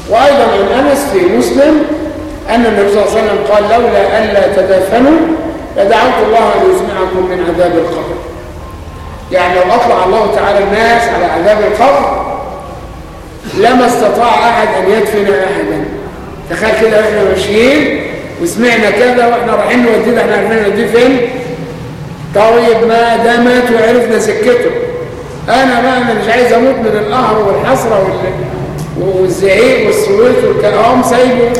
وأيضا عن أنس في مسلم أن النبي صلى الله عليه وسلم قال لولا ألا تدافنوا لدعوت الله أن يسمعكم من عذاب القبر. يعني لو أطلع الله تعالى الناس على عذاب القبر لما استطاع أحد أن يدفن أحدا. تخيل كده إحنا ماشيين وسمعنا كذا وإحنا رايحين نوديه إحنا عارفين نوديه فين؟ طيب ما ده مات وعرفنا سكته. أنا بقى أنا مش عايز أموت من القهر والحسرة وال... والزعيق والصويت والكلام سايبه.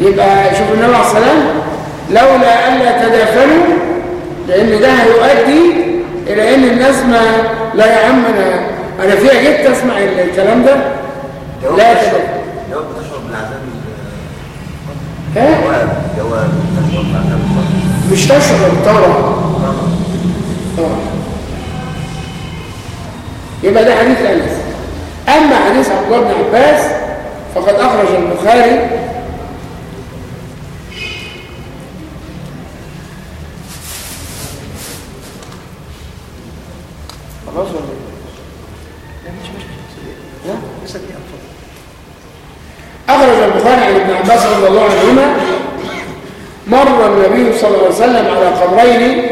يبقى شوف النبي عليه السلام لولا الا تدافنوا لأن ده هيؤدي إلى إن الناس ما لا يا عم أنا أنا فيها جيت أسمع الكلام ده. لا تدافن ها جواب جواب. الصبر مش تشعر طبعا. طبعا. يبقى ده حديث أنس. أما حديث عبد الله بن عباس فقد أخرج البخاري. خلاص ولا إيه؟ لا؟ أخرج البخاري عن ابن عباس رضي الله عنهما مر النبي صلى الله عليه وسلم على قبرين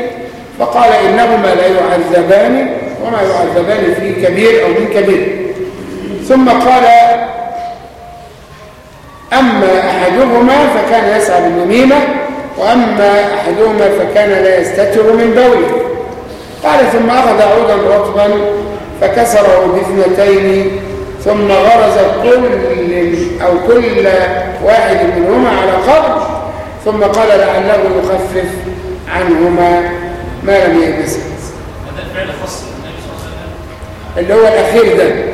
فقال إنهما لا يعذبان وما يعذبان في كبير أو من كبير. ثم قال أما أحدهما فكان يسعى بالنميمة وأما أحدهما فكان لا يستتر من بوله. قال ثم أخذ عودا رطبا فكسره باثنتين ثم غرز كل أو كل واحد منهما على قبر ثم قال لعله يخفف عنهما ما لم يبسط هذا الفعل خاص بالنبي صلى الله عليه وسلم؟ اللي هو الأخير ده.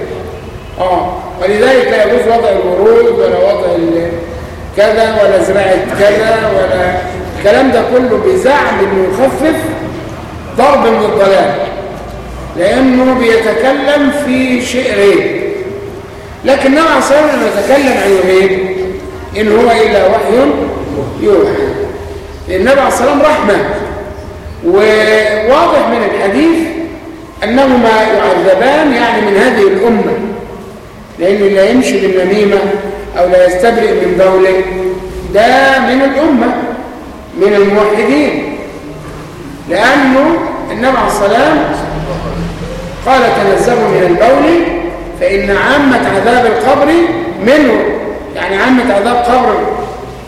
آه. ولذلك لا يجوز وضع الورود ولا وضع كذا ولا زراعة كذا ولا الكلام ده كله بزعم إنه يخفف ضرب من الضلال لأنه بيتكلم في شيء غيب لكن عليه الصلاه والسلام يتكلم عن الغيب إن هو إلا وحي يوحى. النبي عليه الصلاة والسلام رحمة. وواضح من الحديث أنهما يعذبان يعني من هذه الأمة. لأنه لا يمشي بالنميمة أو لا يستبرئ من بوله ده من الأمة من الموحدين. لأنه النبي عليه السلام قال تنزهوا من البول فإن عامة عذاب القبر منه يعني عامة عذاب قبر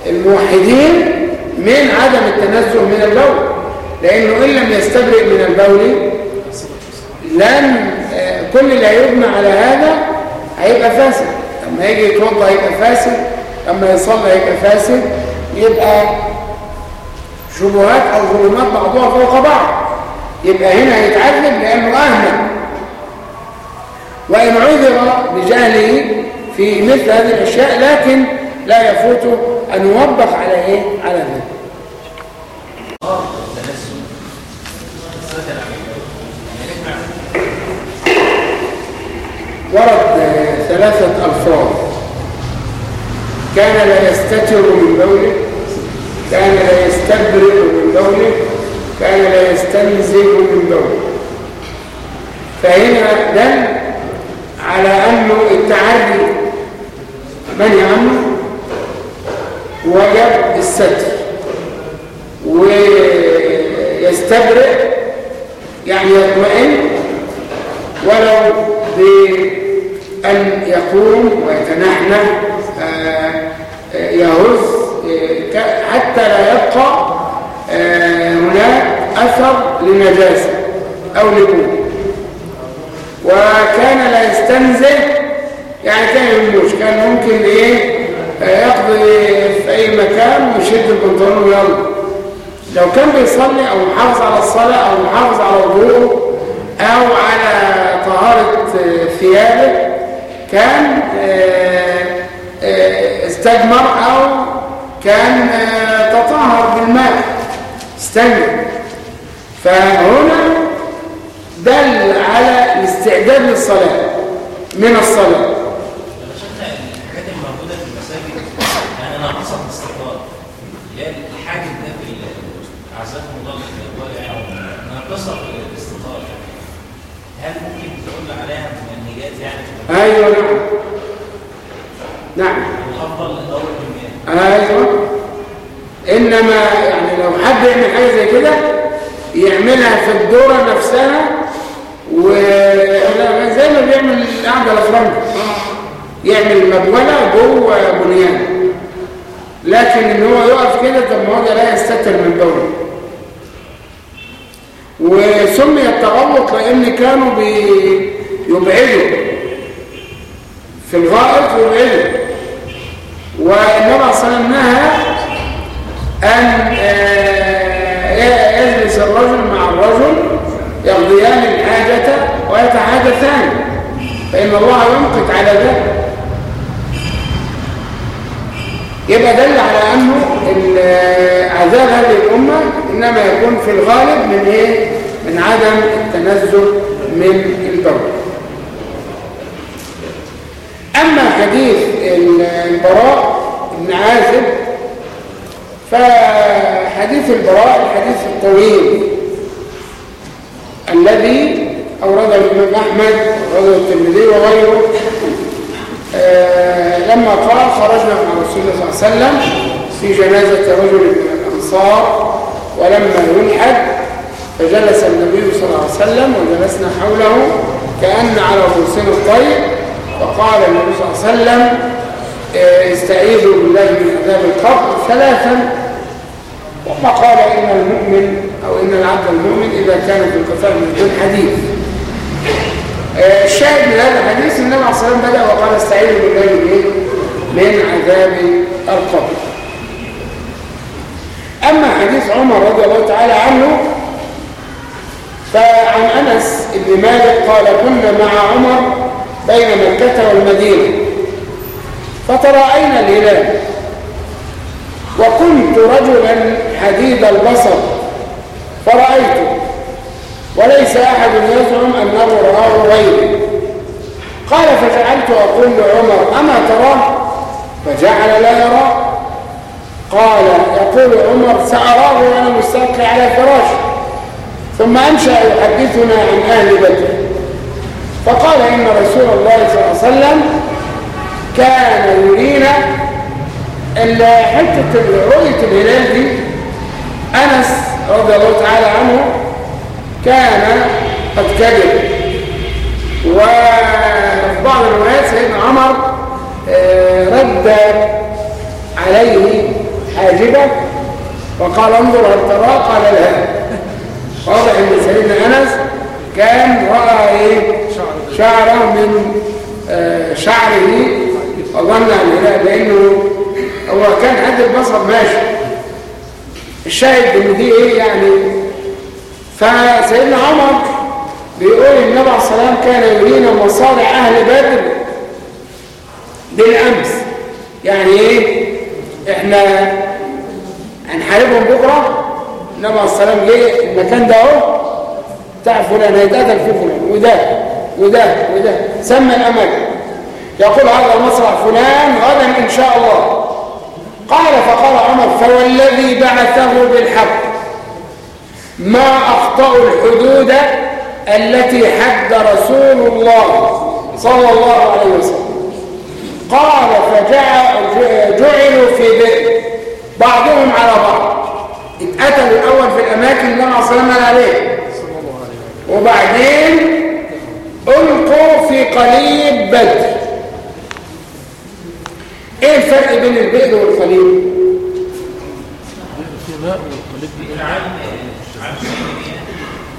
الموحدين من عدم التنزه من البول لأنه إن لم يستبرئ من البول لن آه، كل اللي هيبنى على هذا هيبقى فاسد. لما يجي يتوضا هيبقى فاسد لما يصلي هيبقى فاسد يبقى شبهات أو ظلمات بعضها فوق بعض. يبقى هنا هيتعذب لأنه أهمل. وإن عذر بجهله في مثل هذه الأشياء لكن لا يفوت أن يوبخ على إيه على ذلك. ورد ثلاثة ألفاظ. كان لا يستتر من بوله كان لا يستبرئ من بوله كان لا يستنزه من بوله. فهنا دل على أنه التعدي منع عنه وجب الستر. ويستبرئ يعني يطمئن ولو بأن يقوم ويتنحنى آه، آه، يهز آه، حتى لا يبقى هناك أثر لنجاسة أو لبول وكان لا يستنزه يعني كان يموش كان ممكن إيه يقضي في أي مكان ويشد البنطلون ويلا. لو كان بيصلي أو محافظ على الصلاة أو محافظ على وضوءه أو على طهارة ثيابه كان آه، آه، استجمر أو كان آه، تطهر طهر بالماء استنى فهنا دل على الاستعداد للصلاة. من الصلاة. أيوه نعم. نعم. أيوه. إنما يعني لو حد يعمل حاجة زي كده يعملها في الدورة نفسها و لا، زي ما بيعمل القعده الافرنجي يعمل مدولة جوه بنيان. لكن إن هو يقف كده طب ما هو لا يستتر من بوله وسمي التغلط لأن كانوا بي- يبعدوا. في الغائط يبعدوا. والسلام نهى أن آه، يجلس الرجل مع الرجل يقضيان ويتحادثان فإن الله يمقت على ذلك يبقى دل على ال- عذاب هذه الأمة إنما يكون في الغالب من إيه؟ من عدم التنزل من البول أما حديث ال- البراء بن عازب فحديث البراء الحديث الطويل الذي اورده الإمام أحمد اورده الترمذي وغيره. آه، لما قال خرجنا مع رسول الله صلى الله عليه وسلم في جنازة رجل من الأنصار ولما يلحد فجلس النبي صلى الله عليه وسلم وجلسنا حوله كأن على رؤوسنا الطير. فقال النبي صلى الله عليه وسلم آه، استعيذوا بالله من عذاب القبر ثلاثا. وقال إن المؤمن أو إن العبد المؤمن إذا كان في القتال من دون حديث. الشاهد من هذا الحديث النبي عليه الصلاه والسلام بدأ وقال استعيذوا بالله من عذاب القبر. أما حديث عمر رضي الله تعالى عنه فعن أنس بن مالك قال كنا مع عمر بين مكة والمدينة فتراءينا الهلال وكنت رجلا حديد البصر فرأيته. وليس أحد يزعم أنه رآه غيري قال فجعلت أقول لعمر أما تراه؟ فجعل لا يراه قال يقول عمر سأراه وأنا مستلقي على فراشي ثم أنشأ يحدثنا عن أهل بدر فقال إن رسول الله صلى الله عليه وسلم كان يرينا ال- حتة رؤية الهلال دي. أنس رضي الله تعالى عنه كان قد كبر وفي بعض الروايات سيدنا عمر آه، رد عليه حاجبة وقال انظر هل تراه قال لا. واضح إن سيدنا أنس كان راى إيه شعره من آه، شعره وظن أن لا لأنه هو كان قد البصر ماشي. الشاهد إن دي إيه يعني فسيدنا عمر بيقول النبي عليه الصلاة والسلام كان يرينا مصالح أهل بدر بالأمس. يعني إيه؟ إحنا هنحاربهم بكرة؟ النبي عليه الصلاة والسلام جه المكان ده أهو. بتاع فلان هيتقتل فيه فلان. وده وده وده. سمى الاماكن يقول هذا مصرع فلان غدا إن شاء الله. قال فقال عمر فوالذي بعثه بالحق. ما أخطأوا الحدود التي حد رسول الله صلى الله عليه وسلم. قال فجعلوا في بئر. بعضهم على بعض. اتقتلوا الأول في الأماكن اللي النبي صلى عليه وبعدين ألقوا في قليب بدر. إيه الفرق بين البئر والقليب؟ وقلب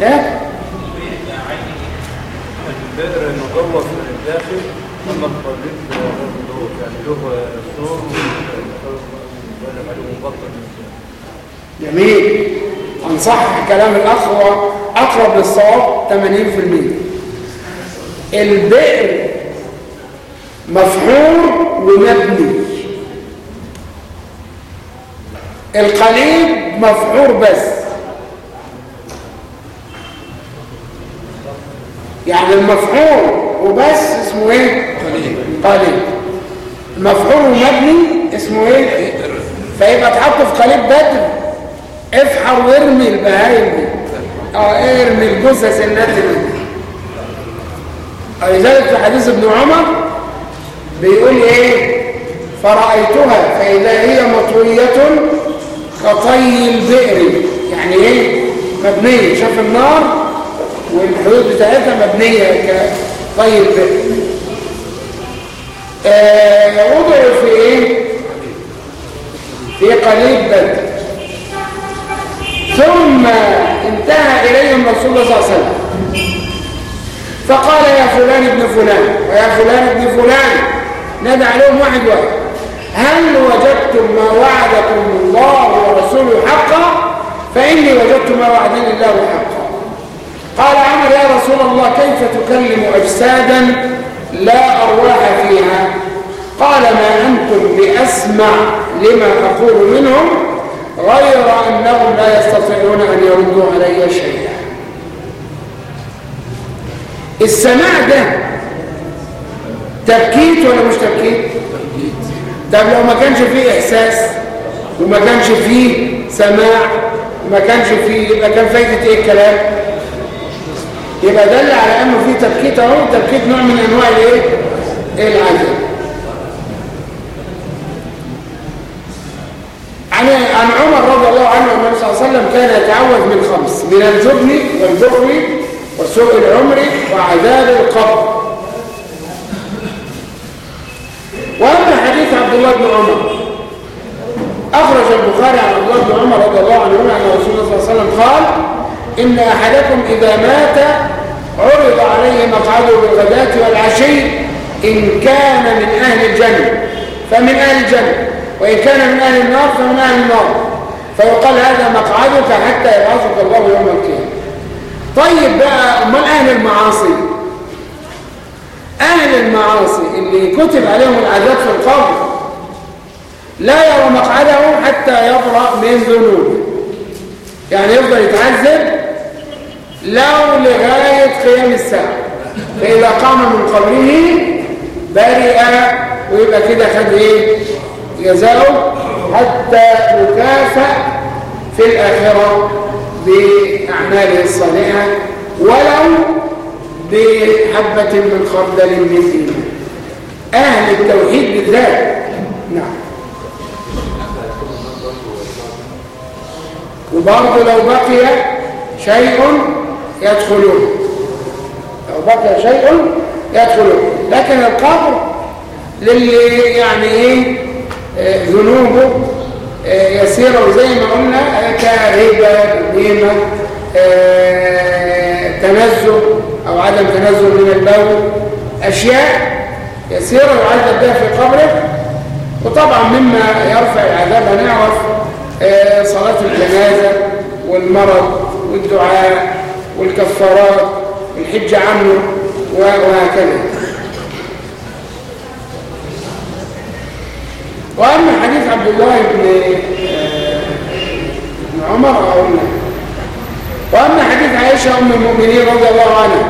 إيه؟ البئر جوه في الداخل اما القليب جوه يعني له سور جميل. أنصح كلام الأخ أقرب للصواب 80% البئر مفحور ومبني. القليب مفعور بس. يعني المفعول وبس اسمه إيه؟ قليب المفعول مبني اسمه إيه؟ فيبقى تحطه في قليب بدر. افحر وارمي البهايم دي. آه ارمي الجثث الناتنه دي. ولذلك في حديث ابن عمر بيقول إيه؟ فرأيتها فإذا هي مطوية كطي البئر. يعني إيه؟ مبنية. شاف النار؟ والحدود بتاعتها مبنية كطي البئر آه وضعوا في إيه؟ في قليب بدر. ثم انتهى إليهم رسول الله صلى الله عليه وسلم. فقال يا فلان ابن فلان ويا فلان ابن فلان نادى عليهم واحد واحد. هل وجدتم ما وعدكم الله ورسوله حقا؟ فإني وجدت ما وعدني الله حقا. قال عمر يا رسول الله كيف تكلم أجسادا لا أرواح فيها؟ قال ما أنتم بأسمع لما أقول منهم غير أنهم لا يستطيعون أن يردوا علي شيئا. السماع ده تبكيت ولا مش تبكيت؟ طب لو ما كانش فيه إحساس وما كانش فيه سماع وما كانش فيه يبقى كان فايدة إيه الكلام؟ يبقى دل على أنه فيه تبكيت أهو تبكيت نوع من أنواع الإيه؟ العذاب عن عن عمر رضي الله عنه النبي صلى الله عليه وسلم كان يتعوذ من خمس من الجبن والبخل وسوء العمر وعذاب القبر. وأما حديث عبد الله بن عمر أخرج البخاري عن عبد الله بن عمر رضي الله عنهما أن رسول الله صلى الله عليه وسلم قال إن أحدكم إذا مات عرض عليه مقعده بالغداة والعشي إن كان من أهل الجنة فمن أهل الجنة. وإن كان من أهل النار فمن أهل النار. فيقال هذا مقعدك حتى يبعثك الله يوم القيامة. طيب بقى أمال أهل المعاصي؟ أهل المعاصي اللي كتب عليهم العذاب في القبر لا يرى مقعده حتى يبرأ من ذنوبه. يعني يفضل يتعذب لو لغاية قيام الساعة. فإذا قام من قبره برئ ويبقى كده خد إيه؟ جزاؤه حتى يكافأ في الآخرة بأعماله الصالحة ولو بحبة من خردل من إيمان أهل التوحيد بالذات. نعم. وبرضه لو بقي شيء يدخلون. لو بقي شيء يدخلون. لكن القبر للي يعني إيه آه، ذنوبه آه، يسيرة. وزي ما قلنا آه، كهبة نيمة تنزل أو عدم تنزل من البول أشياء يسيرة يعذب بها في قبره. وطبعا مما يرفع العذاب هنعرف صلاة الجنازة والمرض والدعاء والكفارات والحج عنه وهكذا. وأما حديث عبد الله بن بن عمر أقولنا وأما حديث عائشة أم المؤمنين رضي الله عنها.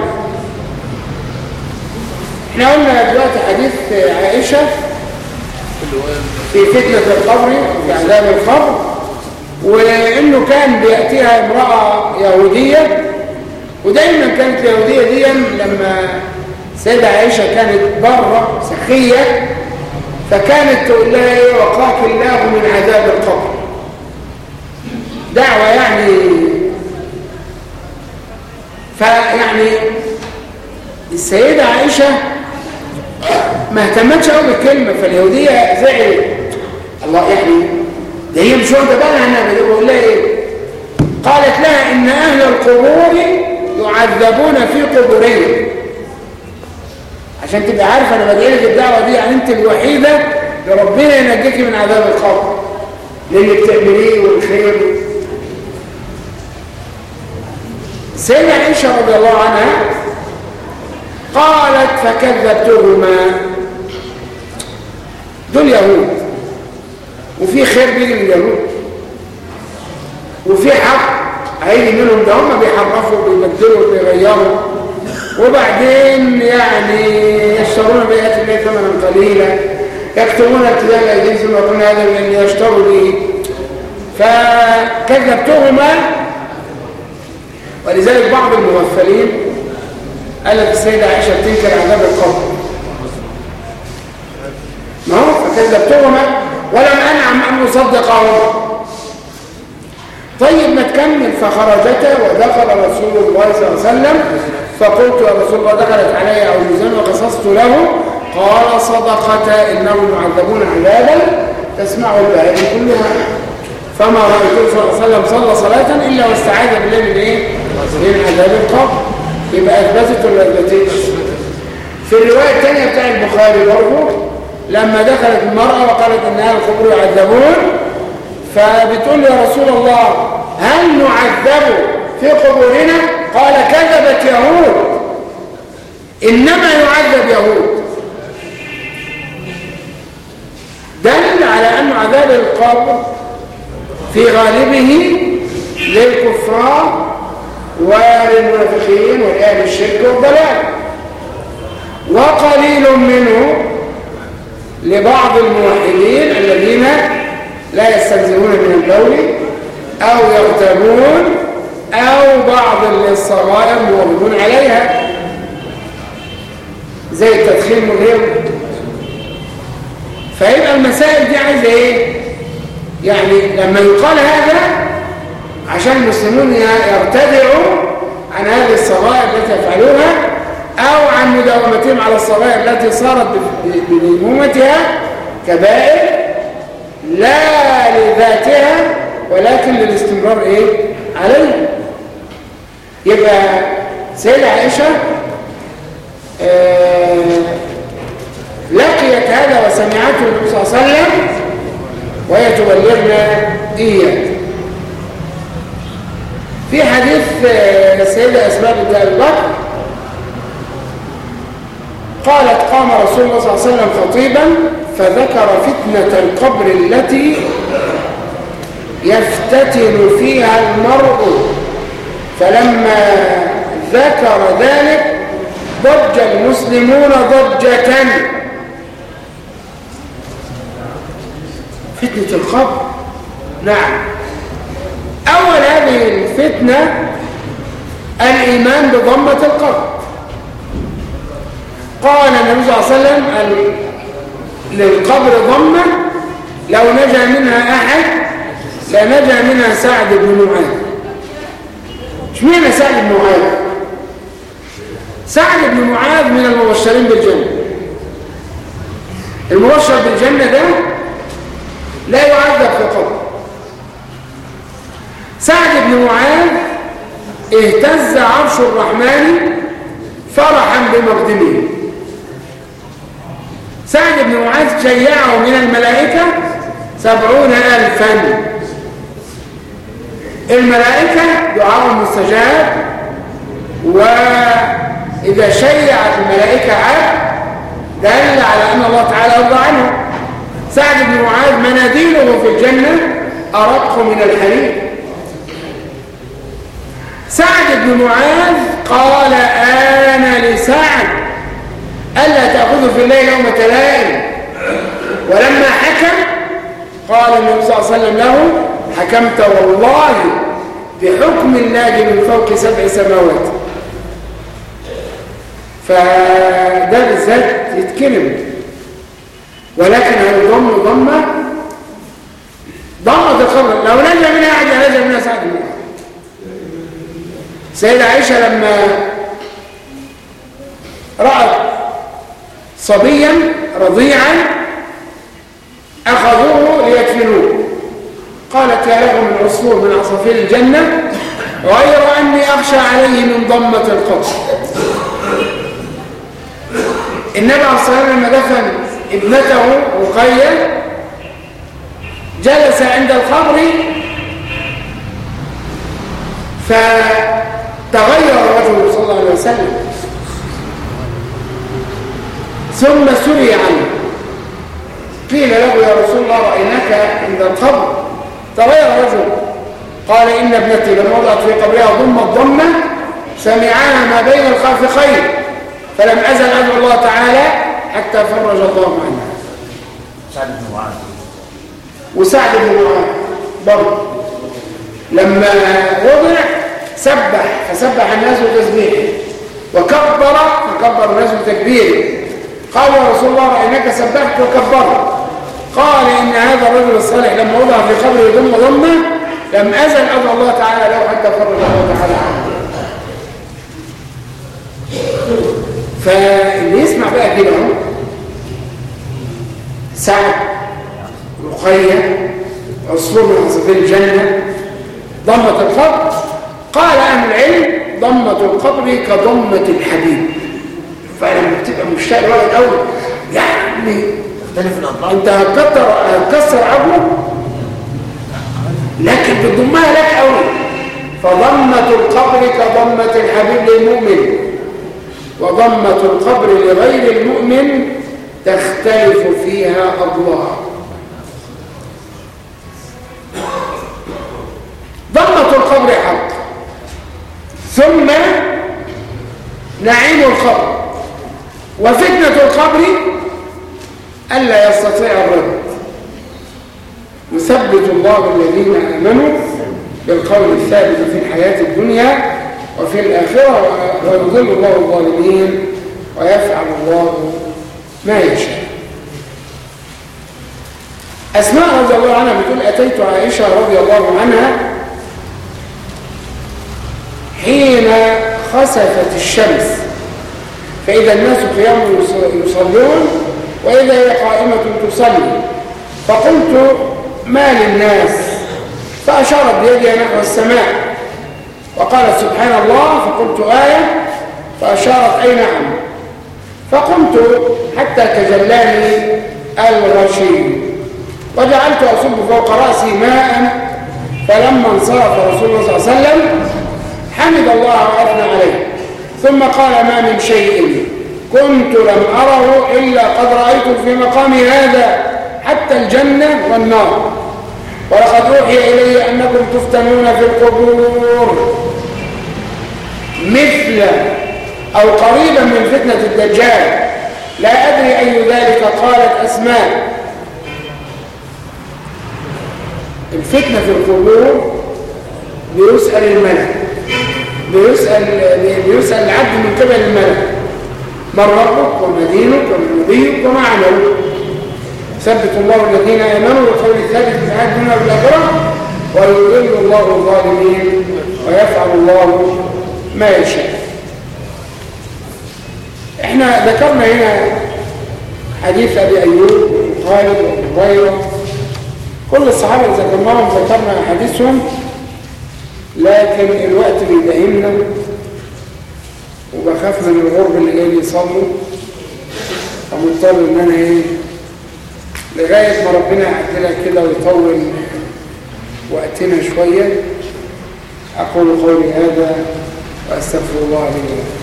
إحنا قلنا دلوقتي حديث عائشة في فتنة القبر في عذاب القبر وإنه كان بيأتيها امرأة يهودية ودايما كانت اليهودية دي لما سيدة عائشة كانت بره سخية فكانت تقول لها إيه وقاك الله من عذاب القبر. دعوة يعني فيعني السيدة عائشة ما اهتمتش قوي بالكلمة فاليهودية زعلت. الله يعني ده هي مش واخدة بالها أنا بقول لها إيه؟ قالت لها إن أهل القبور يعذبون في قبورهم. عشان تبقى عارفه أنا بدعي لك الدعوة دي يعني أنت الوحيدة اللي ربنا ينجيكي من عذاب القبر. للي بتعمليه والخير. سيدنا عائشة رضي الله عنها قالت فكذبتهما. دول يهود. وفي خير بيجي من اليهود. وفي حق. هيجي منهم ده هم بيحرفوا وبيبدلوا وبيغيروا. وبعدين يعني يشترون بآيات الله ثمنا قليلا. يكتبون الكتاب ايديهم ثم يقولون هذا من يشتروا به. فكذبتهما ولذلك بعض المغفلين قالت السيدة عائشة تنكر عذاب القبر. ما هو؟ فكذبتهما ولم أنعم أن أصدقهما طيب ما تكمل فخرجتا ودخل رسول الله صلى الله عليه وسلم فقلت يا رسول الله دخلت علي عجوزان وقصصت له قال صدقت إنهم يعذبون عذابا تسمع البهائم كلها فما رأيته صلى الله عليه وسلم صلى صلاة إلا واستعاذ بالله من إيه؟ من عذاب القبر يبقى أثبتت ولا أثبتتش؟ في الرواية الثانية بتاع البخاري برضه لما دخلت المرأة وقالت إن أهل القبور يعذبون فبتقول يا رسول الله هل نعذب في قبورنا؟ قال كذبت يهود. إنما يعذب يهود. دل على أن عذاب القبر في غالبه للكفار وللمنافقين ولأهل الشرك والضلال. وقليل منه لبعض الموحدين الذين لا يستنزهون من البول أو يغتابون أو بعض الصغائر موردون عليها. زي التدخين والغير فيبقى المسائل دي عايزة إيه؟ يعني لما يقال هذا عشان المسلمون يرتدعوا عن هذه الصغائر التي يفعلونها أو عن مداومتهم على الصغائر التي صارت بنيمومتها كبائر. لا لذاتها ولكن للاستمرار إيه؟ عليه. يبقى سيدة عائشة آه لقيت هذا وسمعته النبي صلى الله عليه وسلم وهي تبلغنا إياه. في حديث السيدة أسماء بنت أبي بكر قالت قام رسول الله صلى الله عليه وسلم خطيبا فذكر فتنة القبر التي يفتتن فيها المرء. فلما ذكر ذلك ضج المسلمون ضجة. فتنة القبر. نعم. أول هذه الفتنة الإيمان بضمة القبر. قال النبي صلى الله عليه وسلم للقبر ضمة لو نجا منها أحد لنجا منها سعد بن معاذ. اشمعنى سعد بن معاذ؟ سعد بن معاذ من المبشرين بالجنة. المبشر بالجنة ده لا يعذب في قبر. سعد بن معاذ اهتز عرش الرحمن فرحا بمقدمه. سعد بن معاذ شيعه من الملائكة سبعون ألفا. الملائكة دعاء مستجاب وإذا شيعت الملائكة عبد دل على أن الله تعالى يرضى عنه. سعد بن معاذ مناديله في الجنة أرق من الحرير سعد بن معاذ قال آن لسعد. ألا تأخذ في الله يوم تلائم ولما حكم قال النبي صلى الله عليه وسلم له حكمت والله بحكم الله من فوق سبع سماوات. فده بالذات يتكلم. ولكن هيضم ضمه ضمه الخبر لو نجا منها أحد نجا منها سعد بن سيدة عائشة لما رأت صبيا رضيعا أخذوه ليدفنوه قالت يا له من عصفور من عصافير الجنة غير أني أخشى عليه من ضمة القبر. النبي عليه الصلاة والسلام لما دفن ابنته رقية جلس عند القبر فتغير وجهه صلى الله عليه وسلم. ثم سري عنه قيل له يا رسول الله رأيناك عند القبر. تغير وجهه قال إن ابنتي لما وضعت في قبرها ضم الضمة سمعها ما بين الخافقين فلم أزل أدعو الله تعالى حتى فرج الله عنها. سعد بن معاذ. وسعد بن معاذ برضه. لما وضع سبح فسبح الناس بتسبيحه. وكبر فكبر الناس بتكبيره. قال يا رسول الله رأيناك سبحت وكبرت. قال إن هذا الرجل الصالح لما وضع في قبره ضم ضمه لم أزل أدعو الله تعالى له حتى فرج الله تعالى عنه. فاللي يسمع بقى كده سعد رقية عصفور من عصافير الجنة ضمة القبر. قال أهل العلم ضمة القبر كضمة الحديد. فلما بتبقى مشتاق لواحد قوي يعني تختلف الأضلاع. أنت هتكتر هتكسر عظمه لكن بتضمها لك قوي فضمة القبر كضمة الحبيب للمؤمن وضمة القبر لغير المؤمن تختلف فيها أضلاع. ضمة القبر حق. ثم نعيم القبر. وفتنة القبر ألا يستطيع الرد. يثبت الله الذين آمنوا بالقول الثابت في الحياة الدنيا وفي الآخرة ويضل الله الظالمين ويفعل الله ما يشاء. أسماء رضي الله عنها بتقول أتيت عائشة رضي الله عنها حين خسفت الشمس. فإذا الناس قيام يصلون وإذا هي قائمة تصلي. فقلت ما للناس؟ فأشارت بيدها نحو السماء. وقالت سبحان الله فقلت آية فأشارت أي نعم. فقمت حتى تجلاني الغشي وجعلت أصب فوق رأسي ماء فلما انصرف رسول الله صلى الله عليه وسلم حمد الله وأثنى عليه. ثم قال ما من شيء كنت لم أره إلا قد رأيت في مقامي هذا حتى الجنة والنار. ولقد أوحي إلي أنكم تفتنون في القبور. مثل أو قريبا من فتنة الدجال. لا أدري أي ذلك قالت أسماء. الفتنة في القبور بيسأل الملك. بيسأل, بيسأل العبد من قبل الملك. من ربك وما دينك وما نبيك وما عملك. ثبت الله الذين آمنوا بالقول الثابت في الحياة الدنيا والآخرة ويضل الله الظالمين ويفعل الله ما يشاء. إحنا ذكرنا هنا حديث أبي أيوب وخالد هريرة. كل الصحابة ذكرناهم ذكرنا حديثهم لكن الوقت بيدهمنا وبخاف من الغرب اللي جاي يصلوا فمضطر إن أنا إيه لغاية ما ربنا يعدلها كده ويطول وقتنا شوية أقول قولي هذا وأستغفر الله لي ولكم.